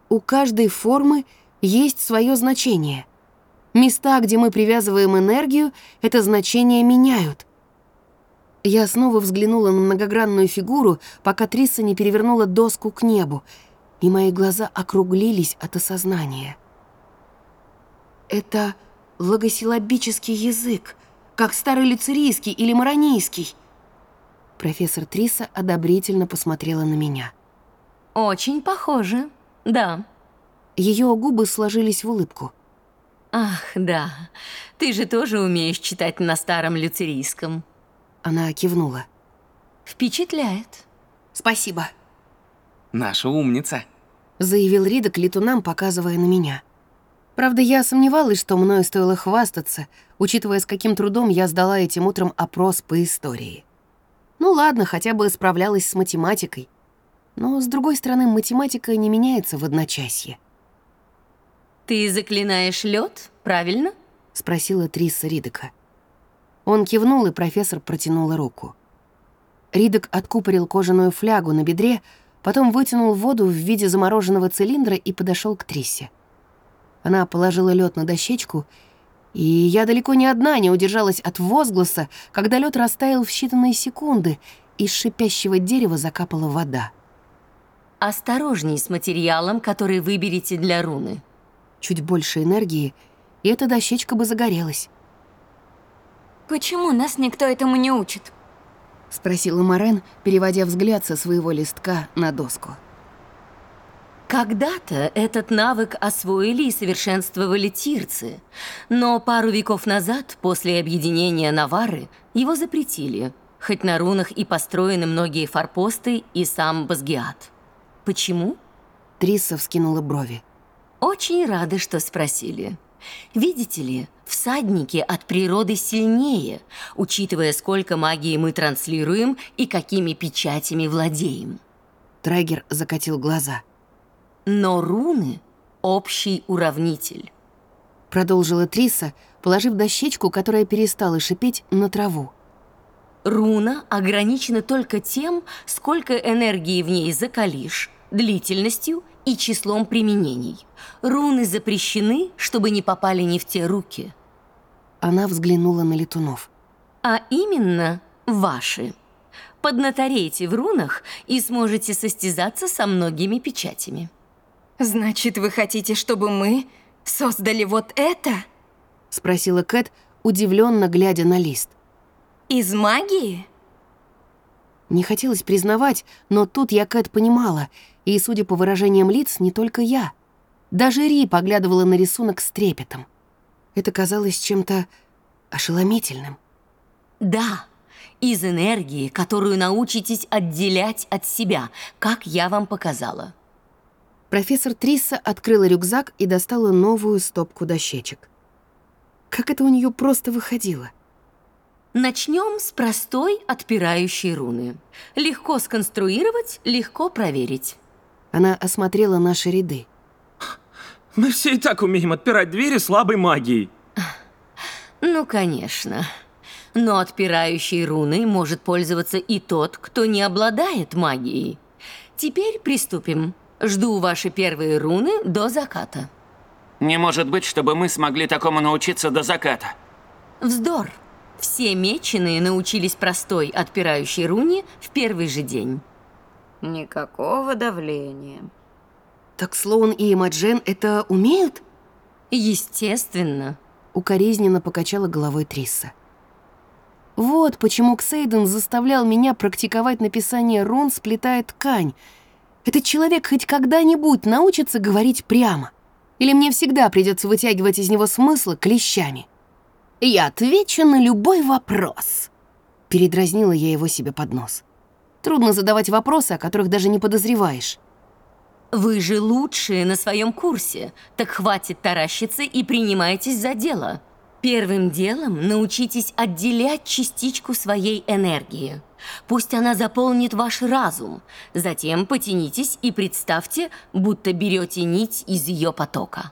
У каждой формы есть свое значение. Места, где мы привязываем энергию, это значение меняют. Я снова взглянула на многогранную фигуру, пока Триса не перевернула доску к небу, и мои глаза округлились от осознания. Это логосилабический язык, как старый люцерийский или маронийский. Профессор Триса одобрительно посмотрела на меня. Очень похоже, да. Ее губы сложились в улыбку. Ах, да. Ты же тоже умеешь читать на старом люцерийском. Она кивнула. Впечатляет. Спасибо, Наша умница. заявил Рида к летунам, показывая на меня. Правда, я сомневалась, что мною стоило хвастаться, учитывая, с каким трудом я сдала этим утром опрос по истории. Ну ладно, хотя бы справлялась с математикой. Но, с другой стороны, математика не меняется в одночасье. Ты заклинаешь лед, правильно? спросила Триса Ридека. Он кивнул, и профессор протянула руку. Ридек откупорил кожаную флягу на бедре, потом вытянул воду в виде замороженного цилиндра и подошел к Трисе. Она положила лед на дощечку, и я далеко не одна не удержалась от возгласа, когда лед растаял в считанные секунды, из шипящего дерева закапала вода. Осторожней с материалом, который выберете для руны. Чуть больше энергии, и эта дощечка бы загорелась. Почему нас никто этому не учит? — спросила Морен, переводя взгляд со своего листка на доску. Когда-то этот навык освоили и совершенствовали тирцы, но пару веков назад, после объединения Навары, его запретили, хоть на рунах и построены многие форпосты и сам Базгиат. Почему? Триса вскинула брови. Очень рады, что спросили. Видите ли, всадники от природы сильнее, учитывая, сколько магии мы транслируем и какими печатями владеем. Трайгер закатил глаза. Но руны — общий уравнитель. Продолжила Триса, положив дощечку, которая перестала шипеть, на траву. Руна ограничена только тем, сколько энергии в ней закалишь, длительностью и числом применений. Руны запрещены, чтобы не попали не в те руки. Она взглянула на летунов. А именно ваши. Поднатарейте в рунах и сможете состязаться со многими печатями. Значит, вы хотите, чтобы мы создали вот это? Спросила Кэт, удивленно глядя на лист. Из магии? Не хотелось признавать, но тут я Кэт понимала, и, судя по выражениям лиц, не только я. Даже Ри поглядывала на рисунок с трепетом. Это казалось чем-то ошеломительным. Да, из энергии, которую научитесь отделять от себя, как я вам показала. Профессор Трисса открыла рюкзак и достала новую стопку дощечек. Как это у нее просто выходило? Начнем с простой отпирающей руны. Легко сконструировать, легко проверить. Она осмотрела наши ряды. Мы все и так умеем отпирать двери слабой магией. Ну, конечно. Но отпирающей руной может пользоваться и тот, кто не обладает магией. Теперь приступим. Жду ваши первые руны до заката. Не может быть, чтобы мы смогли такому научиться до заката. Вздор. Все меченые научились простой отпирающей руне в первый же день. Никакого давления. Так Слоун и Эмаджен это умеют? Естественно. Укоризненно покачала головой Трисса. Вот почему Ксейден заставлял меня практиковать написание рун, сплетая ткань. Этот человек хоть когда-нибудь научится говорить прямо? Или мне всегда придется вытягивать из него смыслы клещами? «Я отвечу на любой вопрос», — передразнила я его себе под нос. Трудно задавать вопросы, о которых даже не подозреваешь. Вы же лучшие на своем курсе, так хватит таращиться и принимайтесь за дело. Первым делом научитесь отделять частичку своей энергии. Пусть она заполнит ваш разум. Затем потянитесь и представьте, будто берете нить из ее потока.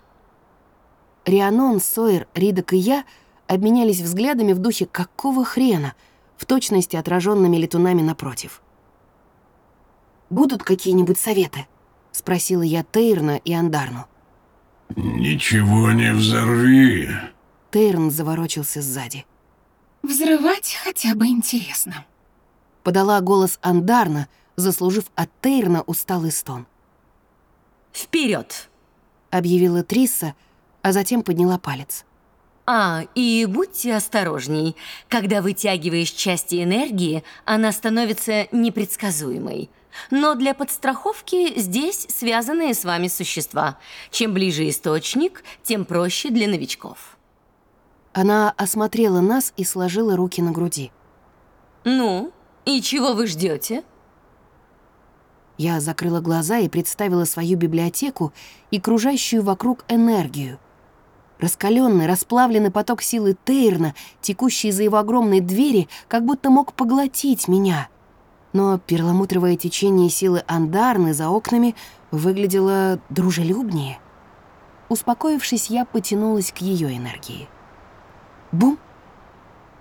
Рианон, Сойер, Ридок и я обменялись взглядами в духе «какого хрена?», в точности отраженными летунами напротив. «Будут какие-нибудь советы?» — спросила я Тейрна и Андарну. «Ничего не взорви», Тейрн заворочился сзади. «Взрывать хотя бы интересно», — подала голос Андарна, заслужив от Тейрна усталый стон. «Вперед!» — объявила Трисса, а затем подняла палец. А, и будьте осторожней. Когда вытягиваешь части энергии, она становится непредсказуемой. Но для подстраховки здесь связанные с вами существа. Чем ближе источник, тем проще для новичков. Она осмотрела нас и сложила руки на груди. «Ну, и чего вы ждете? Я закрыла глаза и представила свою библиотеку и кружащую вокруг энергию. Раскаленный, расплавленный поток силы Тейрна, текущий из-за его огромной двери, как будто мог поглотить меня. Но перламутровое течение силы Андарны за окнами выглядело дружелюбнее. Успокоившись, я потянулась к ее энергии. Бум!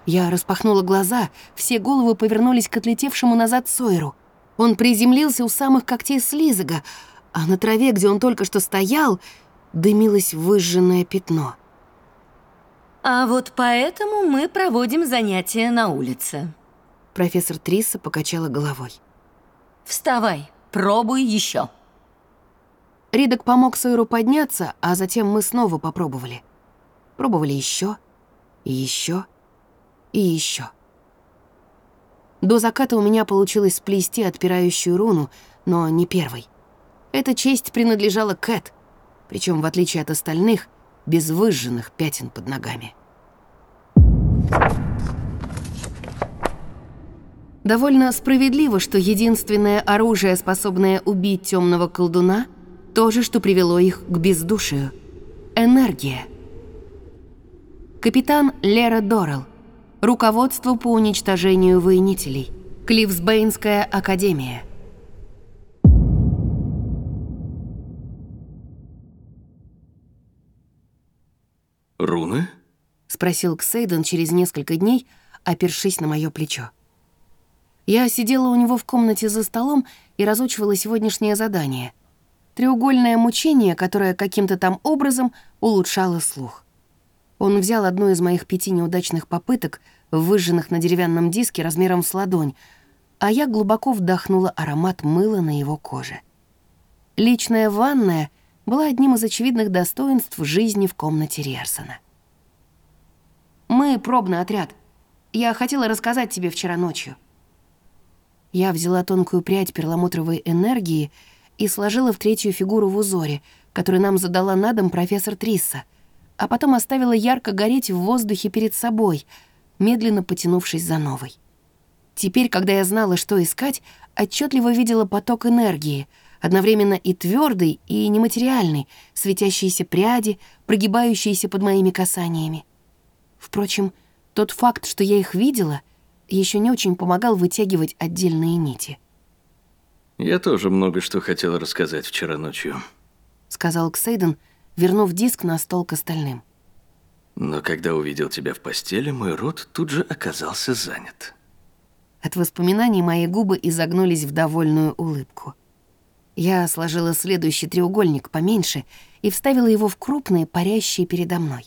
Я распахнула глаза, все головы повернулись к отлетевшему назад Сойеру. Он приземлился у самых когтей Слизага, а на траве, где он только что стоял, дымилось выжженное пятно. А вот поэтому мы проводим занятия на улице. Профессор Триса покачала головой. Вставай, пробуй еще. Ридок помог Сойеру подняться, а затем мы снова попробовали. Пробовали еще и еще, и еще. До заката у меня получилось сплести отпирающую руну, но не первой. Эта честь принадлежала Кэт, причем в отличие от остальных, без выжженных пятен под ногами. Довольно справедливо, что единственное оружие, способное убить темного колдуна, то же, что привело их к бездушию — энергия — Капитан Лера Доррелл. Руководство по уничтожению воинителей. Клифсбейнская академия. «Руны?» — спросил Ксейден через несколько дней, опершись на мое плечо. Я сидела у него в комнате за столом и разучивала сегодняшнее задание. Треугольное мучение, которое каким-то там образом улучшало слух. Он взял одну из моих пяти неудачных попыток, выжженных на деревянном диске размером с ладонь, а я глубоко вдохнула аромат мыла на его коже. Личная ванная была одним из очевидных достоинств жизни в комнате Риерсона. «Мы — пробный отряд. Я хотела рассказать тебе вчера ночью». Я взяла тонкую прядь перламутровой энергии и сложила в третью фигуру в узоре, который нам задала на дом профессор Трисса — а потом оставила ярко гореть в воздухе перед собой, медленно потянувшись за новой. Теперь, когда я знала, что искать, отчетливо видела поток энергии, одновременно и твердый, и нематериальный, светящиеся пряди, прогибающиеся под моими касаниями. Впрочем, тот факт, что я их видела, еще не очень помогал вытягивать отдельные нити. Я тоже много что хотел рассказать вчера ночью. Сказал Ксейден, вернув диск на стол к остальным. Но когда увидел тебя в постели, мой рот тут же оказался занят. От воспоминаний мои губы изогнулись в довольную улыбку. Я сложила следующий треугольник поменьше и вставила его в крупные, парящие передо мной.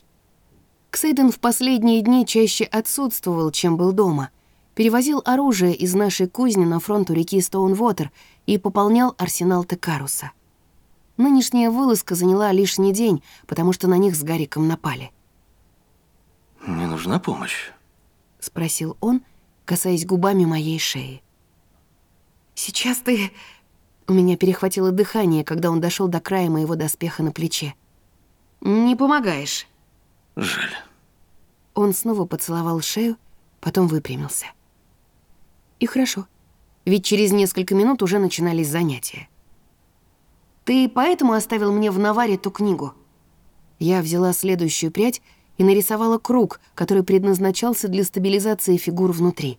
Ксейден в последние дни чаще отсутствовал, чем был дома. Перевозил оружие из нашей кузни на фронт у реки Стоунвотер и пополнял арсенал Текаруса. Нынешняя вылазка заняла лишний день, потому что на них с Гариком напали. «Не нужна помощь?» — спросил он, касаясь губами моей шеи. «Сейчас ты...» У меня перехватило дыхание, когда он дошел до края моего доспеха на плече. «Не помогаешь». «Жаль». Он снова поцеловал шею, потом выпрямился. И хорошо, ведь через несколько минут уже начинались занятия. «Ты поэтому оставил мне в наваре ту книгу?» Я взяла следующую прядь и нарисовала круг, который предназначался для стабилизации фигур внутри.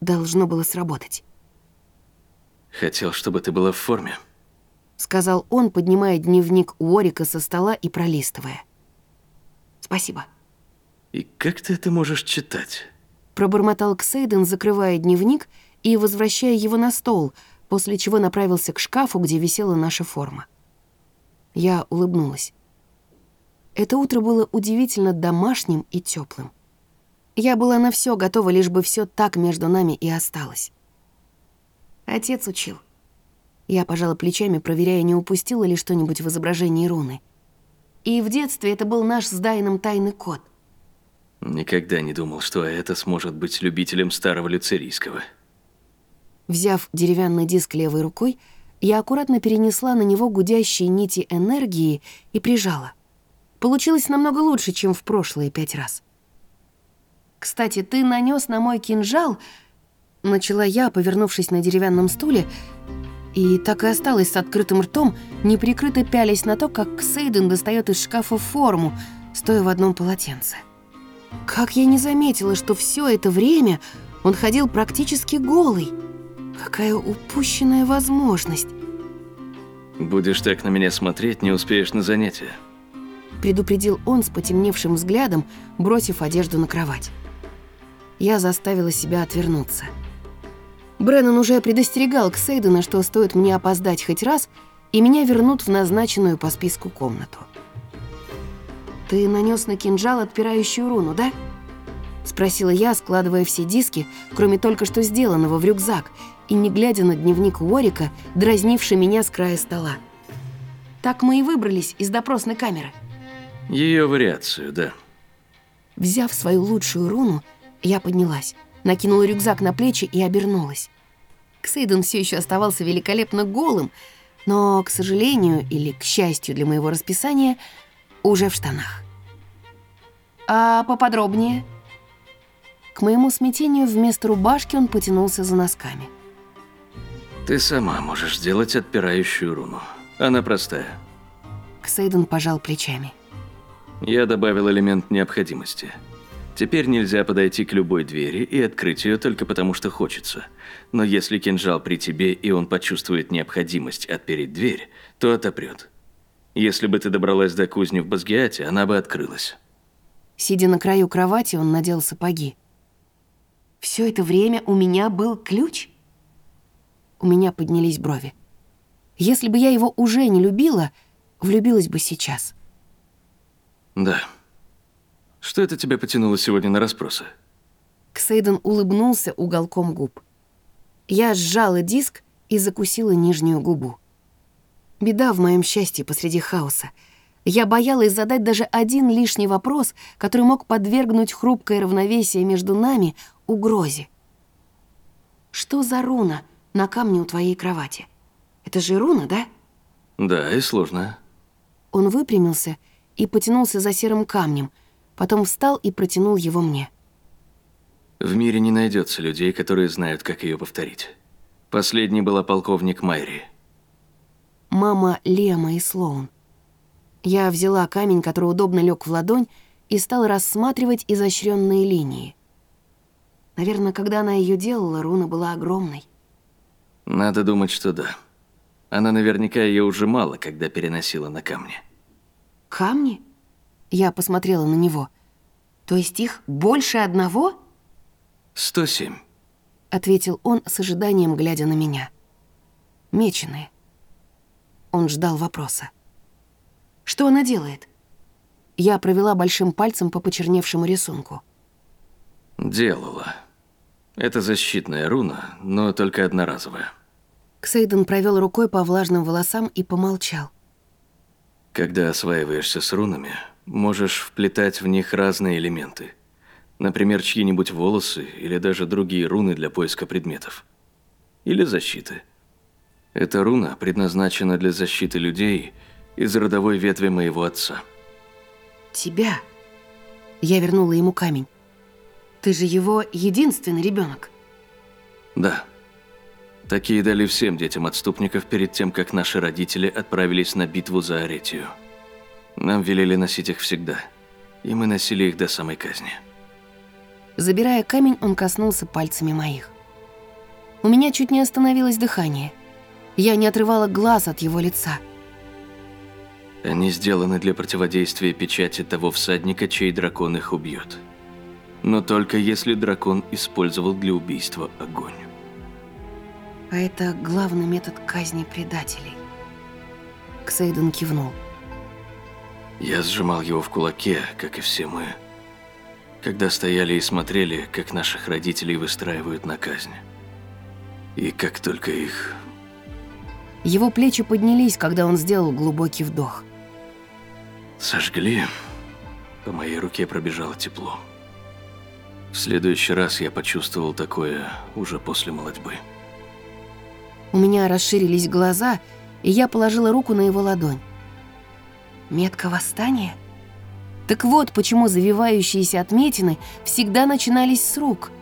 Должно было сработать. Хотел, чтобы ты была в форме. Сказал он, поднимая дневник Уорика со стола и пролистывая. Спасибо. И как ты это можешь читать? Пробормотал Ксейден, закрывая дневник и возвращая его на стол, после чего направился к шкафу, где висела наша форма. Я улыбнулась. Это утро было удивительно домашним и теплым. Я была на все готова, лишь бы все так между нами и осталось. Отец учил. Я пожала плечами, проверяя, не упустила ли что-нибудь в изображении руны. И в детстве это был наш с Дайном тайный код. Никогда не думал, что это сможет быть любителем старого люцерийского. Взяв деревянный диск левой рукой, я аккуратно перенесла на него гудящие нити энергии и прижала. Получилось намного лучше, чем в прошлые пять раз. «Кстати, ты нанес на мой кинжал...» Начала я, повернувшись на деревянном стуле, и так и осталась с открытым ртом, неприкрыто пялясь на то, как Сейден достает из шкафа форму, стоя в одном полотенце. Как я не заметила, что все это время он ходил практически голый. Какая упущенная возможность. Будешь так на меня смотреть, не успеешь на занятия. Предупредил он с потемневшим взглядом, бросив одежду на кровать. Я заставила себя отвернуться. Бреннан уже предостерегал Ксейдена, что стоит мне опоздать хоть раз, и меня вернут в назначенную по списку комнату. «Ты нанес на кинжал отпирающую руну, да?» Спросила я, складывая все диски, кроме только что сделанного, в рюкзак, и не глядя на дневник Уорика, дразнивший меня с края стола. Так мы и выбрались из допросной камеры. Ее вариацию, да. Взяв свою лучшую руну, я поднялась, накинула рюкзак на плечи и обернулась. Ксейден все еще оставался великолепно голым, но, к сожалению или к счастью для моего расписания, уже в штанах. «А поподробнее?» К моему смятению вместо рубашки он потянулся за носками. Ты сама можешь сделать отпирающую руну. Она простая. Ксейден пожал плечами. Я добавил элемент необходимости. Теперь нельзя подойти к любой двери и открыть ее только потому, что хочется. Но если кинжал при тебе, и он почувствует необходимость отпереть дверь, то отопрет. Если бы ты добралась до кузни в Базгиате, она бы открылась. Сидя на краю кровати, он надел сапоги. Все это время у меня был ключ? У меня поднялись брови. Если бы я его уже не любила, влюбилась бы сейчас. Да. Что это тебя потянуло сегодня на расспросы? Ксейден улыбнулся уголком губ. Я сжала диск и закусила нижнюю губу. Беда в моем счастье посреди хаоса. Я боялась задать даже один лишний вопрос, который мог подвергнуть хрупкое равновесие между нами угрозе. «Что за руна на камне у твоей кровати? Это же руна, да?» Да, и сложная. Он выпрямился и потянулся за серым камнем, потом встал и протянул его мне. В мире не найдется людей, которые знают, как ее повторить. Последней была полковник Майри. Мама Лема и Слоун. Я взяла камень, который удобно лег в ладонь, и стала рассматривать изощренные линии. Наверное, когда она ее делала, руна была огромной. Надо думать, что да. Она наверняка ее ужимала, когда переносила на камни. Камни? Я посмотрела на него. То есть их больше одного? 107. Ответил он с ожиданием, глядя на меня. Меченые. Он ждал вопроса. Что она делает? Я провела большим пальцем по почерневшему рисунку. Делала. Это защитная руна, но только одноразовая. Ксейден провел рукой по влажным волосам и помолчал. Когда осваиваешься с рунами, можешь вплетать в них разные элементы. Например, чьи-нибудь волосы или даже другие руны для поиска предметов. Или защиты. Эта руна предназначена для защиты людей из родовой ветви моего отца. Тебя? Я вернула ему камень. Ты же его единственный ребенок. Да. Такие дали всем детям отступников перед тем, как наши родители отправились на битву за Аретию. Нам велели носить их всегда, и мы носили их до самой казни. Забирая камень, он коснулся пальцами моих. У меня чуть не остановилось дыхание. Я не отрывала глаз от его лица. Они сделаны для противодействия печати того всадника, чей дракон их убьет. Но только если дракон использовал для убийства огонь. А это главный метод казни предателей. Ксейден кивнул. Я сжимал его в кулаке, как и все мы, когда стояли и смотрели, как наших родителей выстраивают на казнь. И как только их... Его плечи поднялись, когда он сделал глубокий вдох. Сожгли, по моей руке пробежало тепло. В следующий раз я почувствовал такое уже после молодьбы. У меня расширились глаза, и я положила руку на его ладонь. Метка восстания? Так вот, почему завивающиеся отметины всегда начинались с рук.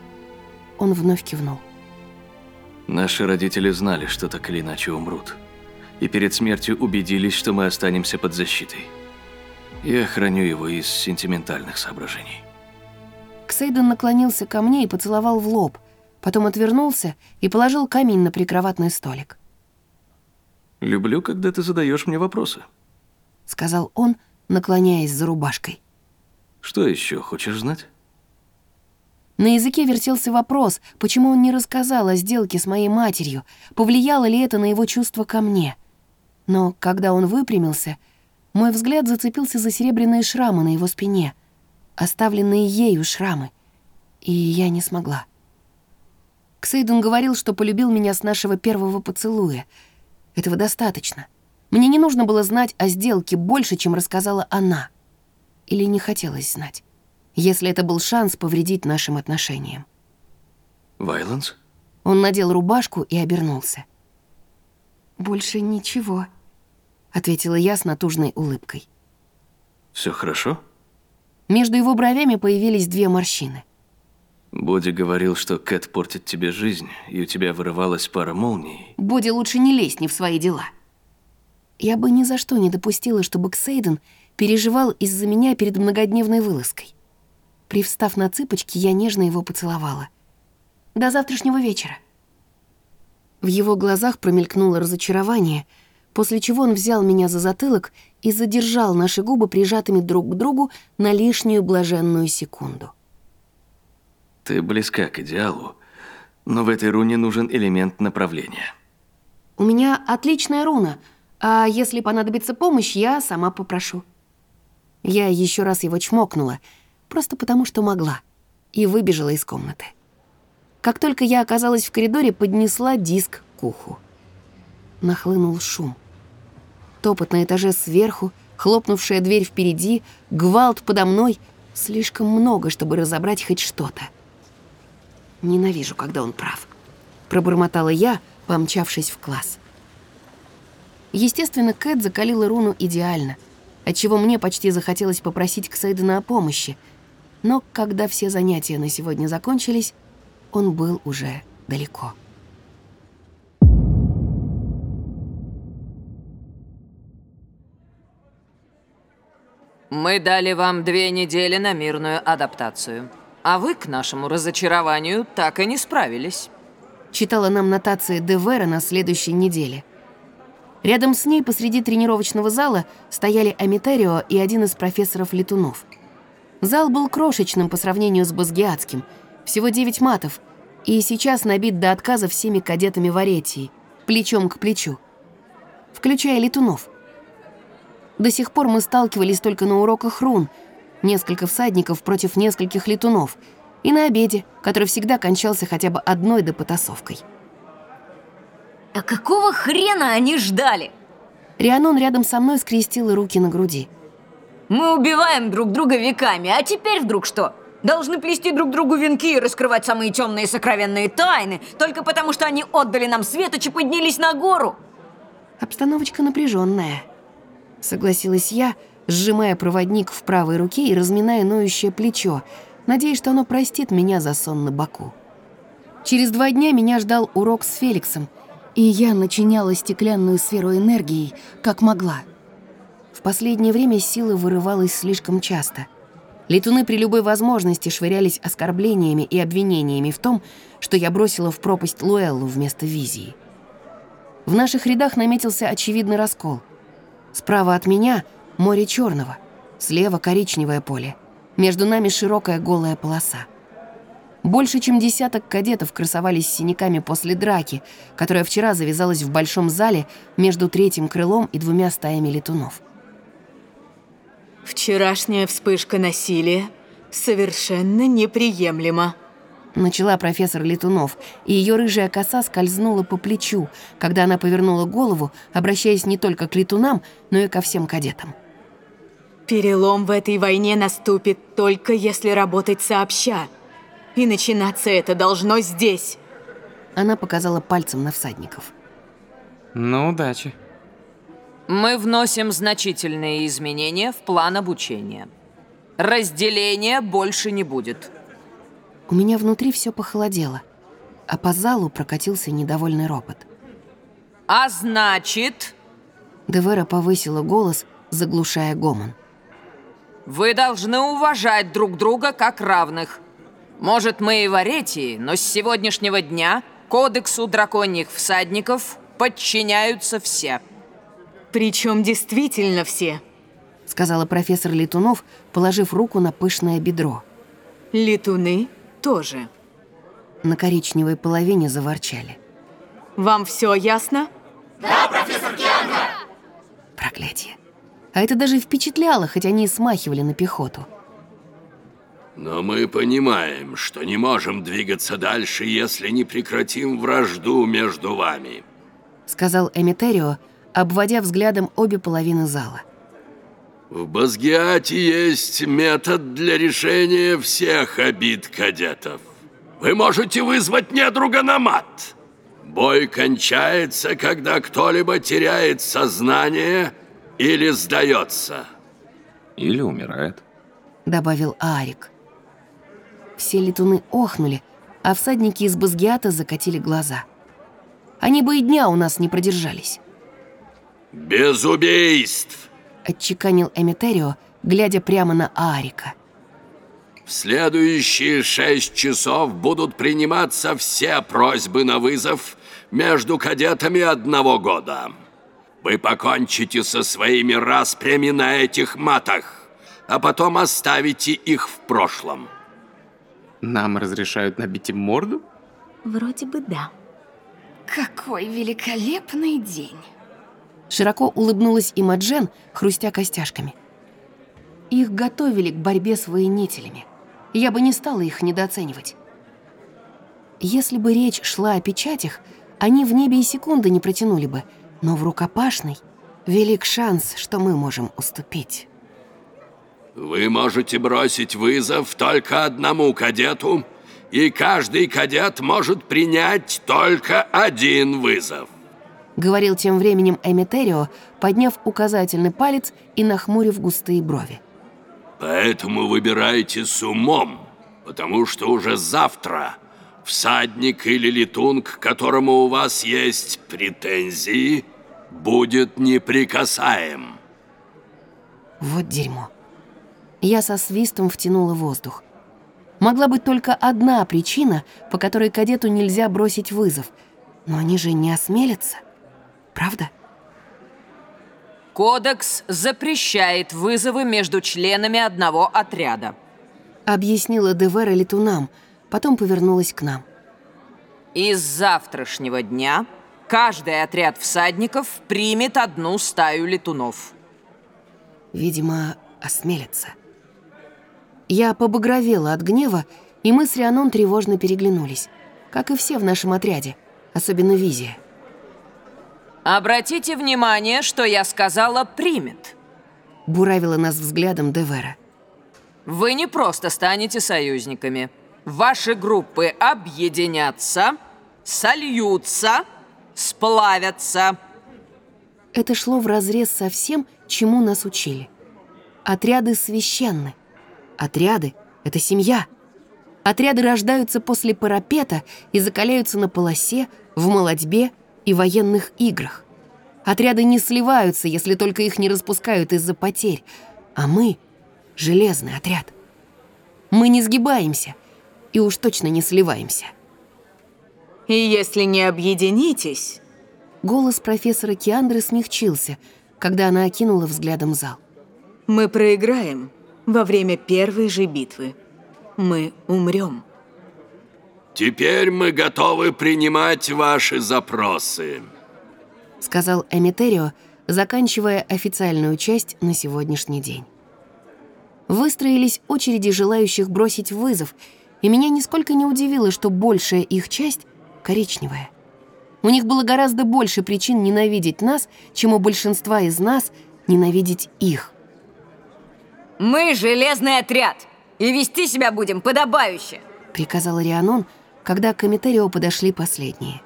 Он вновь кивнул. Наши родители знали, что так или иначе умрут. И перед смертью убедились, что мы останемся под защитой. Я храню его из сентиментальных соображений. Ксейден наклонился ко мне и поцеловал в лоб, потом отвернулся и положил камень на прикроватный столик. «Люблю, когда ты задаешь мне вопросы», — сказал он, наклоняясь за рубашкой. «Что еще хочешь знать?» На языке вертелся вопрос, почему он не рассказал о сделке с моей матерью, повлияло ли это на его чувство ко мне. Но когда он выпрямился, мой взгляд зацепился за серебряные шрамы на его спине, оставленные ею шрамы, и я не смогла. Ксейден говорил, что полюбил меня с нашего первого поцелуя. Этого достаточно. Мне не нужно было знать о сделке больше, чем рассказала она. Или не хотелось знать, если это был шанс повредить нашим отношениям. Вайланс? Он надел рубашку и обернулся. «Больше ничего», — ответила я с натужной улыбкой. Все хорошо?» Между его бровями появились две морщины. Боди говорил, что Кэт портит тебе жизнь, и у тебя вырывалась пара молний. Боди лучше не лезть не в свои дела. Я бы ни за что не допустила, чтобы Ксейден переживал из-за меня перед многодневной вылазкой. Привстав на цыпочки, я нежно его поцеловала. «До завтрашнего вечера». В его глазах промелькнуло разочарование, после чего он взял меня за затылок и задержал наши губы прижатыми друг к другу на лишнюю блаженную секунду. Ты близка к идеалу, но в этой руне нужен элемент направления. «У меня отличная руна, а если понадобится помощь, я сама попрошу». Я еще раз его чмокнула, просто потому что могла, и выбежала из комнаты. Как только я оказалась в коридоре, поднесла диск к уху. Нахлынул шум. Топот на этаже сверху, хлопнувшая дверь впереди, гвалт подо мной. Слишком много, чтобы разобрать хоть что-то. Ненавижу, когда он прав. Пробормотала я, помчавшись в класс. Естественно, Кэт закалила руну идеально, отчего мне почти захотелось попросить Ксейдена о помощи. Но когда все занятия на сегодня закончились, он был уже далеко. Мы дали вам две недели на мирную адаптацию. А вы, к нашему разочарованию, так и не справились. Читала нам нотации Девера на следующей неделе. Рядом с ней посреди тренировочного зала стояли Амитерио и один из профессоров летунов. Зал был крошечным по сравнению с Базгиатским, всего 9 матов, и сейчас набит до отказа всеми кадетами Варетии, плечом к плечу, включая летунов. До сих пор мы сталкивались только на уроках рун, несколько всадников против нескольких летунов, и на обеде, который всегда кончался хотя бы одной допотасовкой. А какого хрена они ждали? Рианон рядом со мной скрестила руки на груди. Мы убиваем друг друга веками, а теперь вдруг что? Должны плести друг другу венки и раскрывать самые темные сокровенные тайны, только потому что они отдали нам светоч и поднялись на гору. Обстановочка напряженная, согласилась я, сжимая проводник в правой руке и разминая ноющее плечо, надеясь, что оно простит меня за сон на боку. Через два дня меня ждал урок с Феликсом, и я начиняла стеклянную сферу энергией, как могла. В последнее время сила вырывалась слишком часто. Летуны при любой возможности швырялись оскорблениями и обвинениями в том, что я бросила в пропасть Луэллу вместо визии. В наших рядах наметился очевидный раскол. Справа от меня — море черного, слева — коричневое поле. Между нами широкая голая полоса. Больше чем десяток кадетов красовались синяками после драки, которая вчера завязалась в большом зале между третьим крылом и двумя стаями летунов. Вчерашняя вспышка насилия совершенно неприемлема. Начала профессор Летунов, и ее рыжая коса скользнула по плечу, когда она повернула голову, обращаясь не только к летунам, но и ко всем кадетам. Перелом в этой войне наступит только если работать сообща. И начинаться это должно здесь. Она показала пальцем на всадников. Ну, удачи. Мы вносим значительные изменения в план обучения. Разделения больше не будет. У меня внутри все похолодело, а по залу прокатился недовольный ропот. А значит... Девера повысила голос, заглушая гомон. Вы должны уважать друг друга как равных. Может, мы и в Аретии, но с сегодняшнего дня кодексу драконьих всадников подчиняются все. Причем действительно все, сказала профессор Летунов, положив руку на пышное бедро. Летуны тоже. На коричневой половине заворчали. Вам все ясно? Да, профессор Кианга! Проклятие. А это даже впечатляло, хоть они и смахивали на пехоту. Но мы понимаем, что не можем двигаться дальше, если не прекратим вражду между вами. Сказал Эмитерио, обводя взглядом обе половины зала. В Базгиате есть метод для решения всех обид кадетов. Вы можете вызвать недруга на мат. Бой кончается, когда кто-либо теряет сознание или сдается. Или умирает. Добавил Арик. Все летуны охнули, а всадники из Базгиата закатили глаза. Они бы и дня у нас не продержались. Без убийств! Отчеканил Эмитерио, глядя прямо на Арика. В следующие шесть часов будут приниматься все просьбы на вызов между кадетами одного года. Вы покончите со своими распрями на этих матах, а потом оставите их в прошлом. Нам разрешают набить им морду? Вроде бы да. Какой великолепный день. Широко улыбнулась и Маджен, хрустя костяшками. Их готовили к борьбе с военителями. Я бы не стала их недооценивать. Если бы речь шла о печатях, они в небе и секунды не протянули бы, но в рукопашной велик шанс, что мы можем уступить. Вы можете бросить вызов только одному кадету, и каждый кадет может принять только один вызов. Говорил тем временем Эмитерио, подняв указательный палец и нахмурив густые брови. Поэтому выбирайте с умом, потому что уже завтра всадник или летун, к которому у вас есть претензии, будет неприкасаем. Вот дерьмо. Я со свистом втянула воздух. Могла быть только одна причина, по которой кадету нельзя бросить вызов. Но они же не осмелятся. Правда? Кодекс запрещает вызовы между членами одного отряда. Объяснила Девера летунам, потом повернулась к нам. И с завтрашнего дня каждый отряд всадников примет одну стаю летунов. Видимо, осмелятся. Я побагровела от гнева, и мы с Рианон тревожно переглянулись. Как и все в нашем отряде, особенно Визия. Обратите внимание, что я сказала «примет». Буравила нас взглядом Девера. Вы не просто станете союзниками. Ваши группы объединятся, сольются, сплавятся. Это шло вразрез со всем, чему нас учили. Отряды священны. Отряды — это семья. Отряды рождаются после парапета и закаляются на полосе, в молодьбе и военных играх. Отряды не сливаются, если только их не распускают из-за потерь. А мы — железный отряд. Мы не сгибаемся и уж точно не сливаемся. И если не объединитесь... Голос профессора Киандры смягчился, когда она окинула взглядом зал. Мы проиграем во время первой же битвы. Мы умрем. Теперь мы готовы принимать ваши запросы. Сказал Эмитерио, заканчивая официальную часть на сегодняшний день. Выстроились очереди желающих бросить вызов, и меня нисколько не удивило, что большая их часть коричневая. У них было гораздо больше причин ненавидеть нас, чем у большинства из нас ненавидеть их. «Мы железный отряд, и вести себя будем подобающе», приказал Рианон, когда к Эмитерио подошли последние.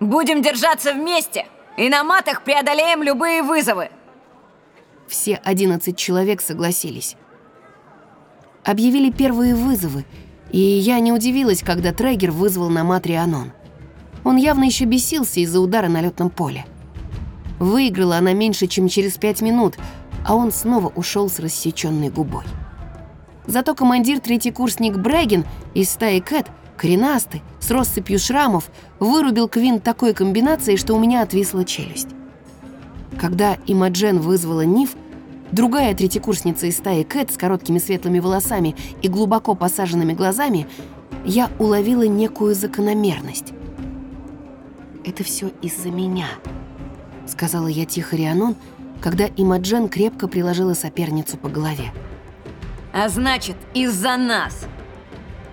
«Будем держаться вместе, и на матах преодолеем любые вызовы!» Все 11 человек согласились. Объявили первые вызовы, и я не удивилась, когда Трегер вызвал на мат Рианон. Он явно еще бесился из-за удара на летном поле. Выиграла она меньше, чем через пять минут, а он снова ушел с рассеченной губой. Зато командир третий курсник Брэгин из стаи Кэт, коренастый, с россыпью шрамов, вырубил Квин такой комбинацией, что у меня отвисла челюсть. Когда Имаджен вызвала Ниф, другая третьекурсница из стаи Кэт с короткими светлыми волосами и глубоко посаженными глазами, я уловила некую закономерность. «Это все из-за меня», — сказала я тихо Рианон, когда Имаджен крепко приложила соперницу по голове. «А значит, из-за нас!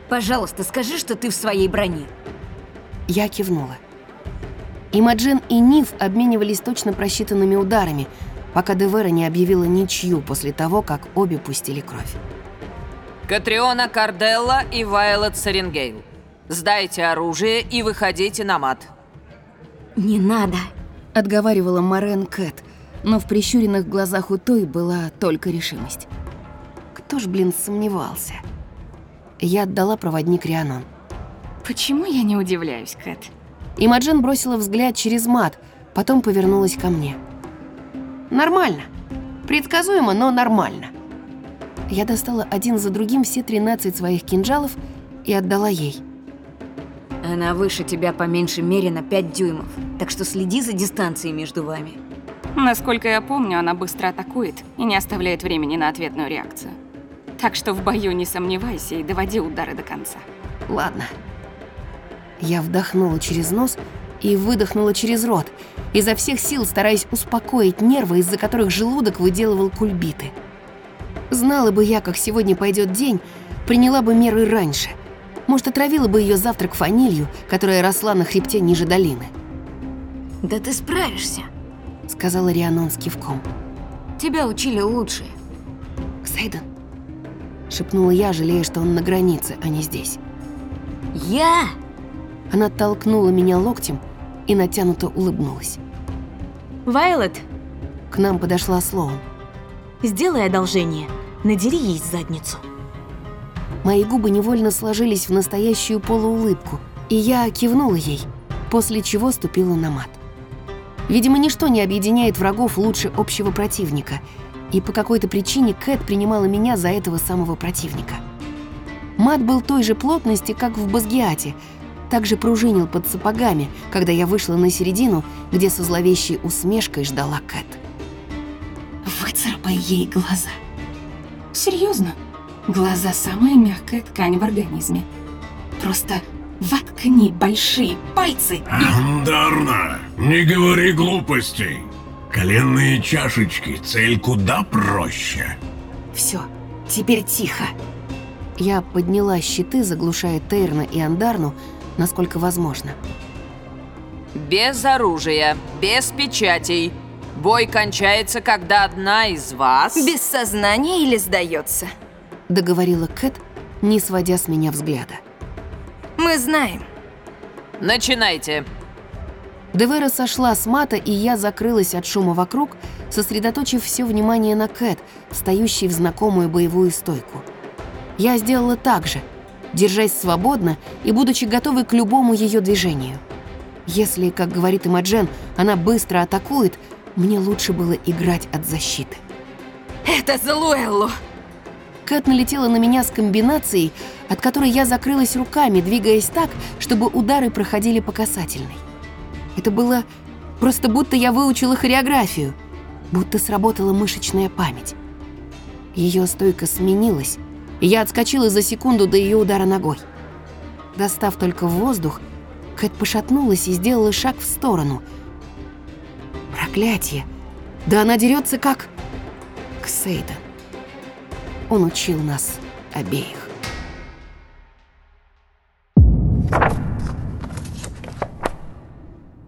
Пожалуйста, скажи, что ты в своей броне!» Я кивнула. Имаджен и Ниф обменивались точно просчитанными ударами, пока Девера не объявила ничью после того, как обе пустили кровь. Катриона Карделла и Вайлот Саренгейл. Сдайте оружие и выходите на мат. «Не надо», — отговаривала Морен Кэт, но в прищуренных глазах у той была только решимость. Кто ж, блин, сомневался? Я отдала проводник Рианон. Почему я не удивляюсь, Кэт? Имаджин бросила взгляд через мат, потом повернулась ко мне. «Нормально. Предсказуемо, но нормально». Я достала один за другим все 13 своих кинжалов и отдала ей. Она выше тебя по меньшей мере на 5 дюймов, так что следи за дистанцией между вами. Насколько я помню, она быстро атакует и не оставляет времени на ответную реакцию. Так что в бою не сомневайся и доводи удары до конца. Ладно. Я вдохнула через нос и выдохнула через рот, изо всех сил стараясь успокоить нервы, из-за которых желудок выделывал кульбиты. Знала бы я, как сегодня пойдет день, приняла бы меры раньше. Может, отравила бы ее завтрак фанилью, которая росла на хребте ниже долины. «Да ты справишься», — сказала Рианон с кивком. «Тебя учили лучше». «Ксейден», — шепнула я, жалея, что он на границе, а не здесь. «Я?» Она толкнула меня локтем и натянуто улыбнулась. «Вайлет!» К нам подошла Слоун. «Сделай одолжение. надери ей задницу. Мои губы невольно сложились в настоящую полуулыбку, и я кивнула ей, после чего ступила на мат. Видимо, ничто не объединяет врагов лучше общего противника, и по какой-то причине Кэт принимала меня за этого самого противника. Мат был той же плотности, как в Базгиате, также пружинил под сапогами, когда я вышла на середину, где со зловещей усмешкой ждала Кэт. Выцарапай ей глаза. Серьезно? Глаза – самая мягкая ткань в организме. Просто воткни большие пальцы и... Андарна, не говори глупостей. Коленные чашечки – цель куда проще. Все, теперь тихо. Я подняла щиты, заглушая Тейрна и Андарну, насколько возможно. Без оружия, без печатей. Бой кончается, когда одна из вас... Без сознания или сдается? Договорила Кэт, не сводя с меня взгляда. Мы знаем. Начинайте. Девера сошла с мата, и я закрылась от шума вокруг, сосредоточив все внимание на Кэт, встающей в знакомую боевую стойку. Я сделала так же, держась свободно и будучи готовой к любому ее движению. Если, как говорит Имаджен, она быстро атакует, мне лучше было играть от защиты. Это Залуэлло! Кэт налетела на меня с комбинацией, от которой я закрылась руками, двигаясь так, чтобы удары проходили по касательной. Это было просто будто я выучила хореографию, будто сработала мышечная память. Ее стойка сменилась, и я отскочила за секунду до ее удара ногой. Достав только воздух, Кэт пошатнулась и сделала шаг в сторону. Проклятие! Да она дерется как... Ксейден. Он учил нас обеих.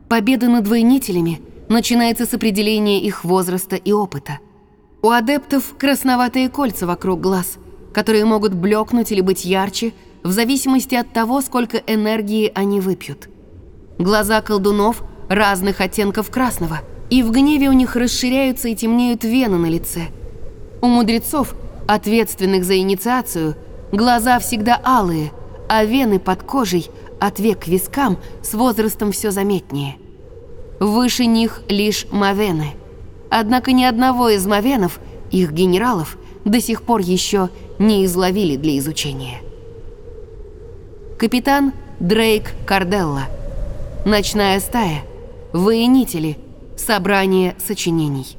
Победа над двойнителями начинается с определения их возраста и опыта. У адептов красноватые кольца вокруг глаз, которые могут блекнуть или быть ярче, в зависимости от того, сколько энергии они выпьют. Глаза колдунов разных оттенков красного, и в гневе у них расширяются и темнеют вены на лице. У мудрецов, ответственных за инициацию, глаза всегда алые, а вены под кожей от век к вискам с возрастом все заметнее. Выше них лишь мавены. Однако ни одного из мавенов, их генералов, до сих пор еще не изловили для изучения. Капитан Дрейк Карделла. Ночная стая. Военители. Собрание сочинений.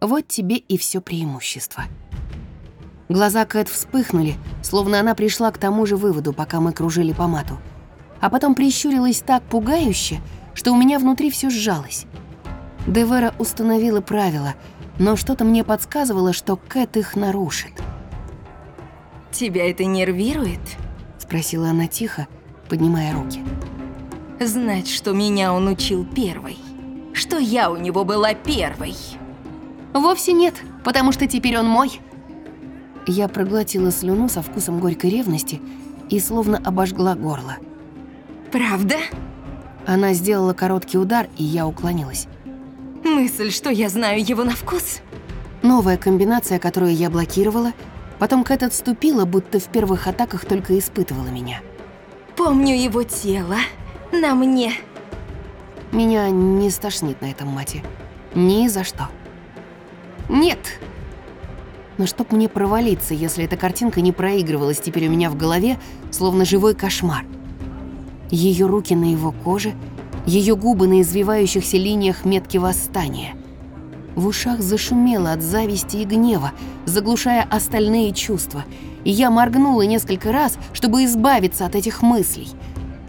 Вот тебе и все преимущество. Глаза Кэт вспыхнули, словно она пришла к тому же выводу, пока мы кружили по мату. А потом прищурилась так пугающе, что у меня внутри все сжалось. Девера установила правила, но что-то мне подсказывало, что Кэт их нарушит. Тебя это нервирует? Спросила она тихо, поднимая руки. Знать, что меня он учил первой. Что я у него была первой. Вовсе нет, потому что теперь он мой. Я проглотила слюну со вкусом горькой ревности и словно обожгла горло. Правда? Она сделала короткий удар, и я уклонилась. Мысль, что я знаю его на вкус? Новая комбинация, которую я блокировала, потом Кэт отступила, будто в первых атаках только испытывала меня. Помню его тело. На мне. Меня не стошнит на этом мате. Ни за что. Нет. Но чтоб мне провалиться, если эта картинка не проигрывалась теперь у меня в голове, словно живой кошмар. Ее руки на его коже, ее губы на извивающихся линиях метки восстания. В ушах зашумело от зависти и гнева, заглушая остальные чувства, и я моргнула несколько раз, чтобы избавиться от этих мыслей.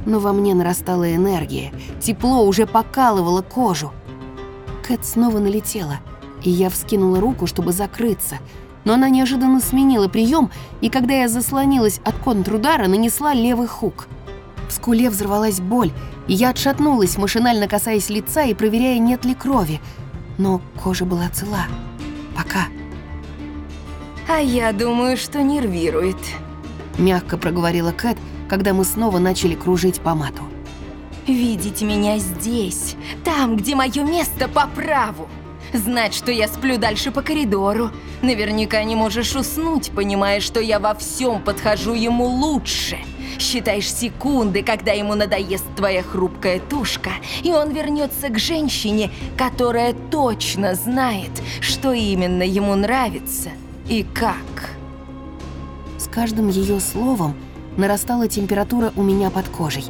Но во мне нарастала энергия, тепло уже покалывало кожу. Кэт снова налетела, и я вскинула руку, чтобы закрыться, но она неожиданно сменила прием, и когда я заслонилась от контрудара, нанесла левый хук. В скуле взорвалась боль, и я отшатнулась, машинально касаясь лица и проверяя, нет ли крови. Но кожа была цела. Пока. А я думаю, что нервирует. Мягко проговорила Кэт, когда мы снова начали кружить по мату. Видеть меня здесь, там, где мое место по праву. Знать, что я сплю дальше по коридору. Наверняка не можешь уснуть, понимая, что я во всем подхожу ему лучше. Считаешь секунды, когда ему надоест твоя хрупкая тушка, и он вернется к женщине, которая точно знает, что именно ему нравится и как. С каждым ее словом нарастала температура у меня под кожей.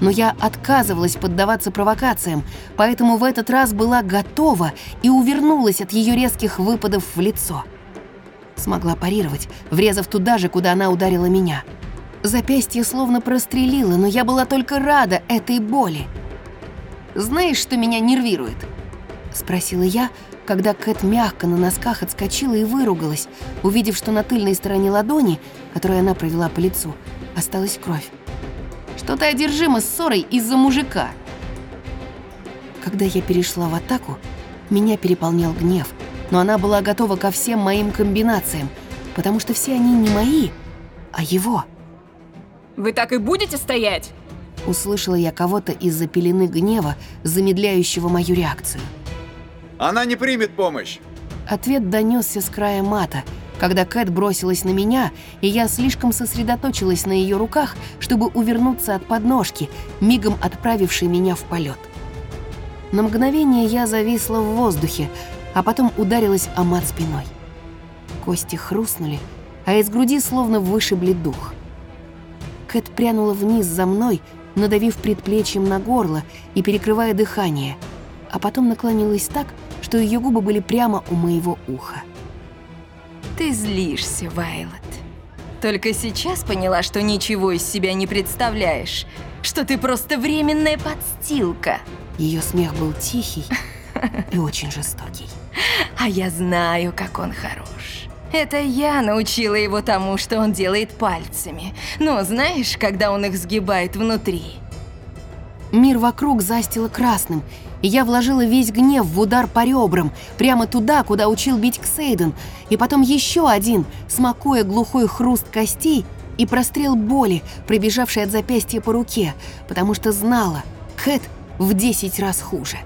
Но я отказывалась поддаваться провокациям, поэтому в этот раз была готова и увернулась от ее резких выпадов в лицо. Смогла парировать, врезав туда же, куда она ударила меня. Запястье словно прострелило, но я была только рада этой боли. «Знаешь, что меня нервирует?» — спросила я, когда Кэт мягко на носках отскочила и выругалась, увидев, что на тыльной стороне ладони, которую она провела по лицу, осталась кровь. Что ты одержима ссорой из-за мужика. Когда я перешла в атаку, меня переполнял гнев, но она была готова ко всем моим комбинациям, потому что все они не мои, а его. Вы так и будете стоять? Услышала я кого-то из-за пелены гнева, замедляющего мою реакцию. Она не примет помощь. Ответ донесся с края мата, когда Кэт бросилась на меня, и я слишком сосредоточилась на ее руках, чтобы увернуться от подножки, мигом отправившей меня в полет. На мгновение я зависла в воздухе, а потом ударилась о мат спиной. Кости хрустнули, а из груди словно вышибли дух. Кэт прянула вниз за мной, надавив предплечьем на горло и перекрывая дыхание, а потом наклонилась так, что ее губы были прямо у моего уха. Ты злишься, Вайлот. Только сейчас поняла, что ничего из себя не представляешь, что ты просто временная подстилка. Ее смех был тихий и очень жестокий. А я знаю, как он хорош. Это я научила его тому, что он делает пальцами. Но знаешь, когда он их сгибает внутри? Мир вокруг застило красным, и я вложила весь гнев в удар по ребрам, прямо туда, куда учил бить Ксейден, и потом еще один, смакуя глухой хруст костей и прострел боли, пробежавший от запястья по руке, потому что знала, Кэт в десять раз хуже.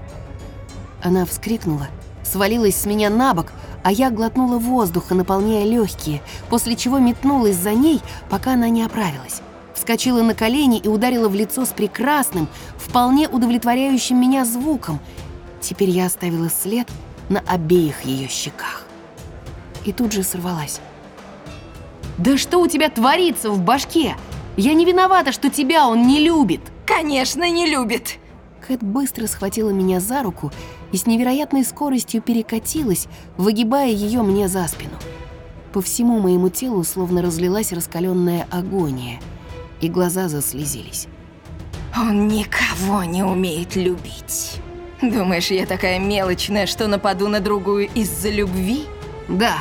Она вскрикнула, свалилась с меня на бок, а я глотнула воздуха, наполняя легкие, после чего метнулась за ней, пока она не оправилась вскочила на колени и ударила в лицо с прекрасным, вполне удовлетворяющим меня звуком. Теперь я оставила след на обеих ее щеках. И тут же сорвалась. «Да что у тебя творится в башке? Я не виновата, что тебя он не любит!» «Конечно, не любит!» Кэт быстро схватила меня за руку и с невероятной скоростью перекатилась, выгибая ее мне за спину. По всему моему телу словно разлилась раскаленная агония – и глаза заслезились. Он никого не умеет любить. Думаешь, я такая мелочная, что нападу на другую из-за любви? Да.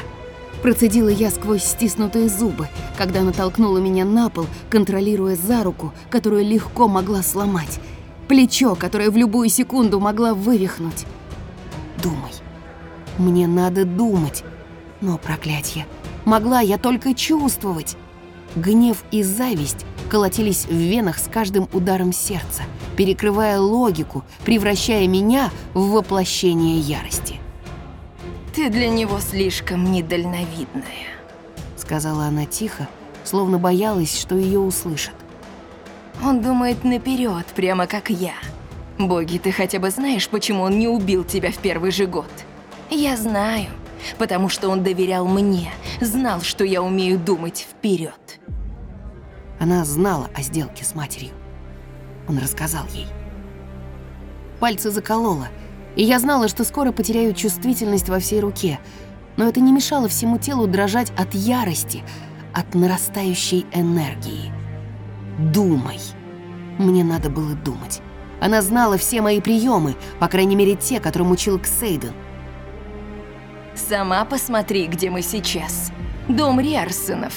Процедила я сквозь стиснутые зубы, когда она толкнула меня на пол, контролируя за руку, которую легко могла сломать. Плечо, которое в любую секунду могла вывихнуть. Думай. Мне надо думать. Но, проклятье, могла я только чувствовать. Гнев и зависть колотились в венах с каждым ударом сердца, перекрывая логику, превращая меня в воплощение ярости. «Ты для него слишком недальновидная», — сказала она тихо, словно боялась, что ее услышат. «Он думает наперед, прямо как я. Боги, ты хотя бы знаешь, почему он не убил тебя в первый же год? Я знаю, потому что он доверял мне, знал, что я умею думать вперед. Она знала о сделке с матерью. Он рассказал ей. Пальцы закололо, и я знала, что скоро потеряю чувствительность во всей руке, но это не мешало всему телу дрожать от ярости, от нарастающей энергии. «Думай!» Мне надо было думать. Она знала все мои приемы, по крайней мере те, которым учил Ксейден. «Сама посмотри, где мы сейчас. Дом Риарсонов».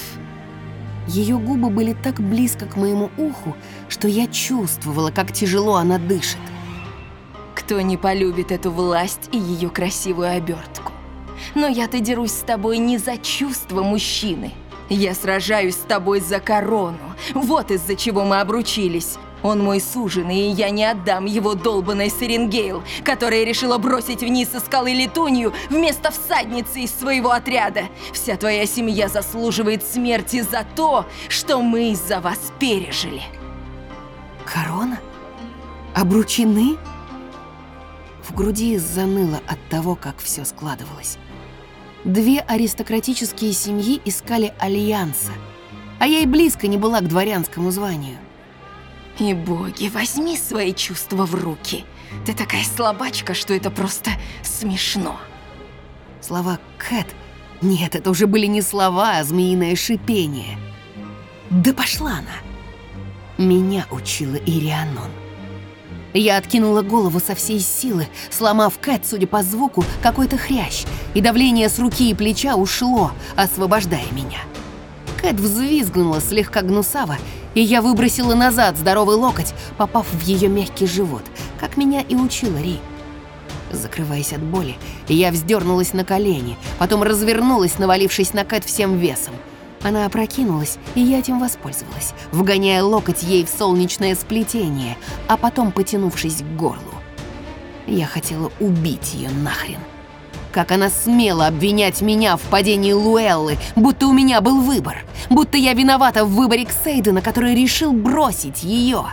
Ее губы были так близко к моему уху, что я чувствовала, как тяжело она дышит. Кто не полюбит эту власть и ее красивую обертку? Но я-то дерусь с тобой не за чувства мужчины. Я сражаюсь с тобой за корону. Вот из-за чего мы обручились. Он мой суженый, и я не отдам его долбанной Серенгейл, которая решила бросить вниз со скалы Летунью вместо всадницы из своего отряда. Вся твоя семья заслуживает смерти за то, что мы из-за вас пережили. Корона? Обручены? В груди заныло от того, как все складывалось. Две аристократические семьи искали альянса, а я и близко не была к дворянскому званию. И боги, возьми свои чувства в руки. Ты такая слабачка, что это просто смешно. Слова Кэт... Нет, это уже были не слова, а змеиное шипение. Да пошла она! Меня учила Ирианон. Я откинула голову со всей силы, сломав Кэт, судя по звуку, какой-то хрящ, и давление с руки и плеча ушло, освобождая меня. Кэт взвизгнула слегка гнусаво, и я выбросила назад здоровый локоть, попав в ее мягкий живот, как меня и учила Ри. Закрываясь от боли, я вздернулась на колени, потом развернулась, навалившись на Кэт всем весом. Она опрокинулась, и я этим воспользовалась, вгоняя локоть ей в солнечное сплетение, а потом потянувшись к горлу. Я хотела убить ее нахрен. Как она смела обвинять меня в падении Луэллы, будто у меня был выбор, будто я виновата в выборе Ксейдена, который решил бросить ее.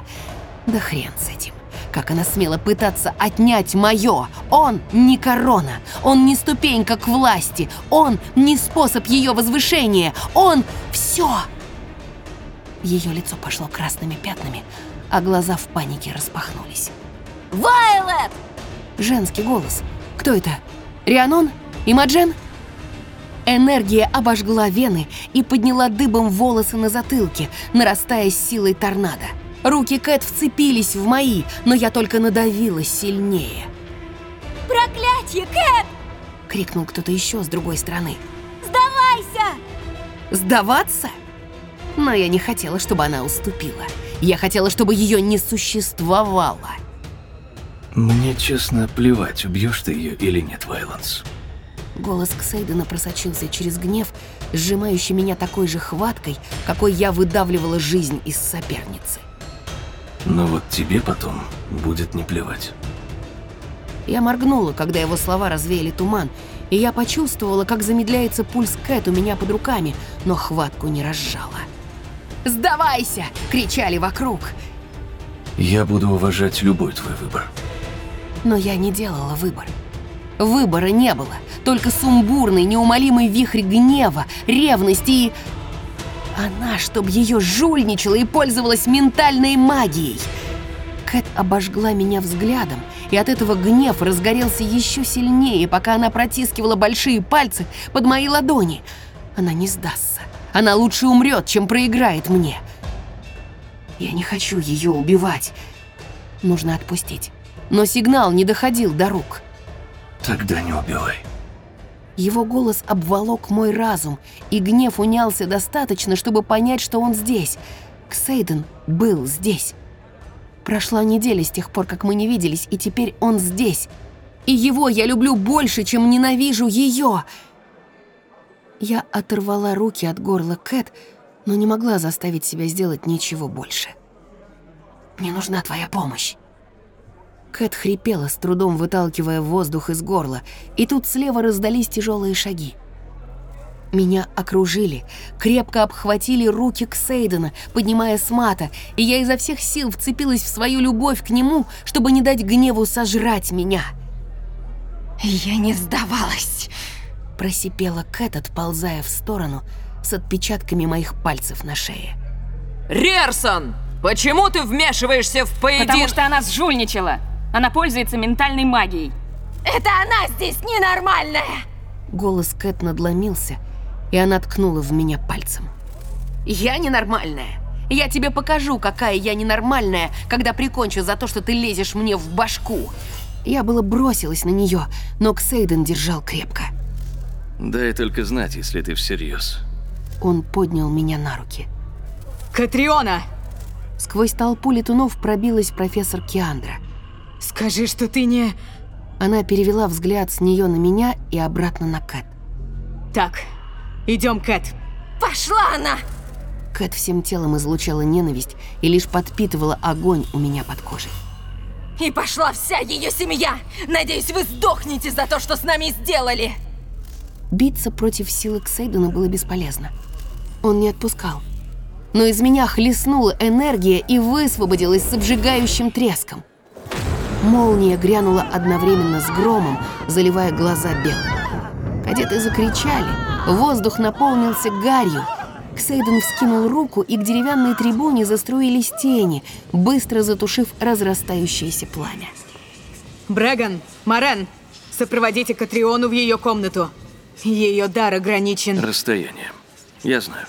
Да хрен с этим. Как она смела пытаться отнять мое? Он не корона, он не ступенька к власти, он не способ ее возвышения, он все. Ее лицо пошло красными пятнами, а глаза в панике распахнулись. Вайлет! Женский голос. Кто это? Рианон? Имаджен? Энергия обожгла вены и подняла дыбом волосы на затылке, нарастая с силой торнадо. Руки Кэт вцепились в мои, но я только надавила сильнее. Проклятье, Кэт! Крикнул кто-то еще с другой стороны. Сдавайся! Сдаваться? Но я не хотела, чтобы она уступила. Я хотела, чтобы ее не существовало. Мне честно плевать, убьешь ты ее или нет, Вайланс. Голос Ксейдена просочился через гнев, сжимающий меня такой же хваткой, какой я выдавливала жизнь из соперницы. Но вот тебе потом будет не плевать. Я моргнула, когда его слова развеяли туман, и я почувствовала, как замедляется пульс Кэт у меня под руками, но хватку не разжала. «Сдавайся!» — кричали вокруг. Я буду уважать любой твой выбор. Но я не делала выбор. Выбора не было, только сумбурный, неумолимый вихрь гнева, ревности и... Она, чтоб ее жульничала и пользовалась ментальной магией. Кэт обожгла меня взглядом, и от этого гнев разгорелся еще сильнее, пока она протискивала большие пальцы под мои ладони. Она не сдастся. Она лучше умрет, чем проиграет мне. Я не хочу ее убивать. Нужно отпустить но сигнал не доходил до рук. Тогда не убивай. Его голос обволок мой разум, и гнев унялся достаточно, чтобы понять, что он здесь. Ксейден был здесь. Прошла неделя с тех пор, как мы не виделись, и теперь он здесь. И его я люблю больше, чем ненавижу ее. Я оторвала руки от горла Кэт, но не могла заставить себя сделать ничего больше. «Мне нужна твоя помощь». Кэт хрипела, с трудом выталкивая воздух из горла, и тут слева раздались тяжелые шаги. Меня окружили, крепко обхватили руки Ксейдена, поднимая с мата, и я изо всех сил вцепилась в свою любовь к нему, чтобы не дать гневу сожрать меня. «Я не сдавалась!» – просипела Кэт, отползая в сторону с отпечатками моих пальцев на шее. «Рерсон! Почему ты вмешиваешься в поединок?» «Потому что она сжульничала!» Она пользуется ментальной магией. Это она здесь ненормальная! Голос Кэт надломился, и она ткнула в меня пальцем. Я ненормальная. Я тебе покажу, какая я ненормальная, когда прикончу за то, что ты лезешь мне в башку. Я было бросилась на нее, но Ксейден держал крепко. Дай только знать, если ты всерьез. Он поднял меня на руки. Катриона! Сквозь толпу летунов пробилась профессор Киандра. Скажи, что ты не... Она перевела взгляд с нее на меня и обратно на Кэт. Так, идем, Кэт. Пошла она! Кэт всем телом излучала ненависть и лишь подпитывала огонь у меня под кожей. И пошла вся ее семья! Надеюсь, вы сдохнете за то, что с нами сделали! Биться против силы Ксейдена было бесполезно. Он не отпускал. Но из меня хлестнула энергия и высвободилась с обжигающим треском. Молния грянула одновременно с громом, заливая глаза белым. Кадеты закричали, воздух наполнился гарью. Ксейден вскинул руку, и к деревянной трибуне заструились тени, быстро затушив разрастающееся пламя. Брэгон, Марен, сопроводите Катриону в ее комнату. Ее дар ограничен... Расстояние. Я знаю.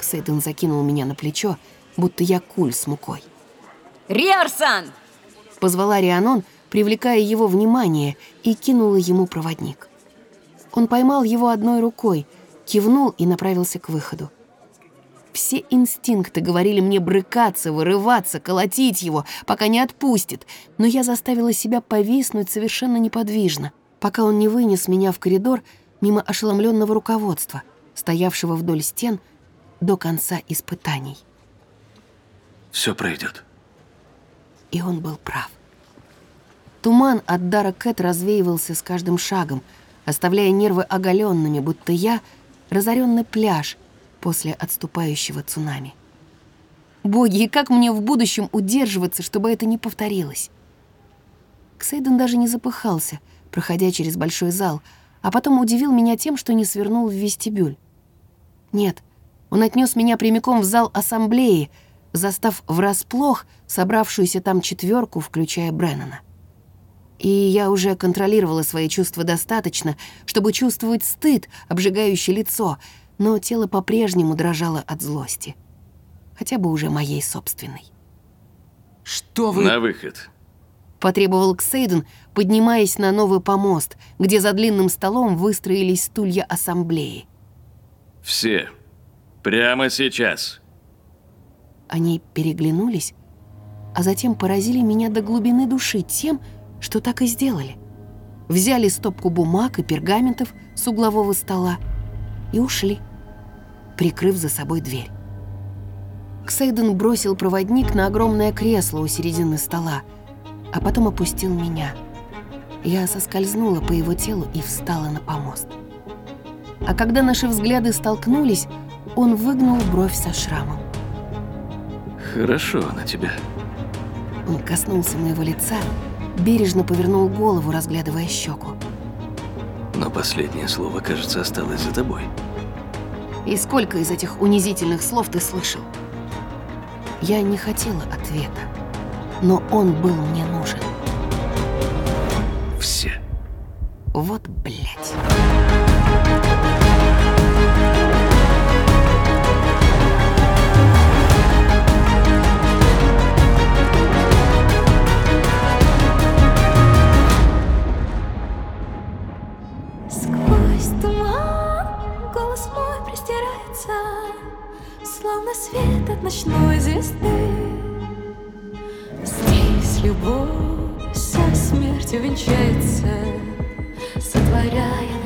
Ксейден закинул меня на плечо, будто я куль с мукой. Риарсан! Позвала Рианон, привлекая его внимание, и кинула ему проводник. Он поймал его одной рукой, кивнул и направился к выходу. Все инстинкты говорили мне брыкаться, вырываться, колотить его, пока не отпустит, но я заставила себя повиснуть совершенно неподвижно, пока он не вынес меня в коридор мимо ошеломленного руководства, стоявшего вдоль стен до конца испытаний. Все пройдет. И он был прав. Туман от дара Кэт развеивался с каждым шагом, оставляя нервы оголенными, будто я — разоренный пляж после отступающего цунами. Боги, и как мне в будущем удерживаться, чтобы это не повторилось? Ксейден даже не запыхался, проходя через большой зал, а потом удивил меня тем, что не свернул в вестибюль. Нет, он отнес меня прямиком в зал ассамблеи, застав врасплох собравшуюся там четверку, включая Бреннана. И я уже контролировала свои чувства достаточно, чтобы чувствовать стыд, обжигающий лицо, но тело по-прежнему дрожало от злости. Хотя бы уже моей собственной. «Что вы...» На выход. Потребовал Ксейден, поднимаясь на новый помост, где за длинным столом выстроились стулья ассамблеи. Все. Прямо сейчас. Они переглянулись, а затем поразили меня до глубины души тем, что так и сделали. Взяли стопку бумаг и пергаментов с углового стола и ушли, прикрыв за собой дверь. Ксейден бросил проводник на огромное кресло у середины стола, а потом опустил меня. Я соскользнула по его телу и встала на помост. А когда наши взгляды столкнулись, он выгнул бровь со шрамом. Хорошо на тебя. Он коснулся моего лица, бережно повернул голову, разглядывая щеку. Но последнее слово, кажется, осталось за тобой. И сколько из этих унизительных слов ты слышал? Я не хотела ответа, но он был мне нужен. Все. Вот блядь. Ночной звезды. Здесь любовь со смертью венчается, Сотворяя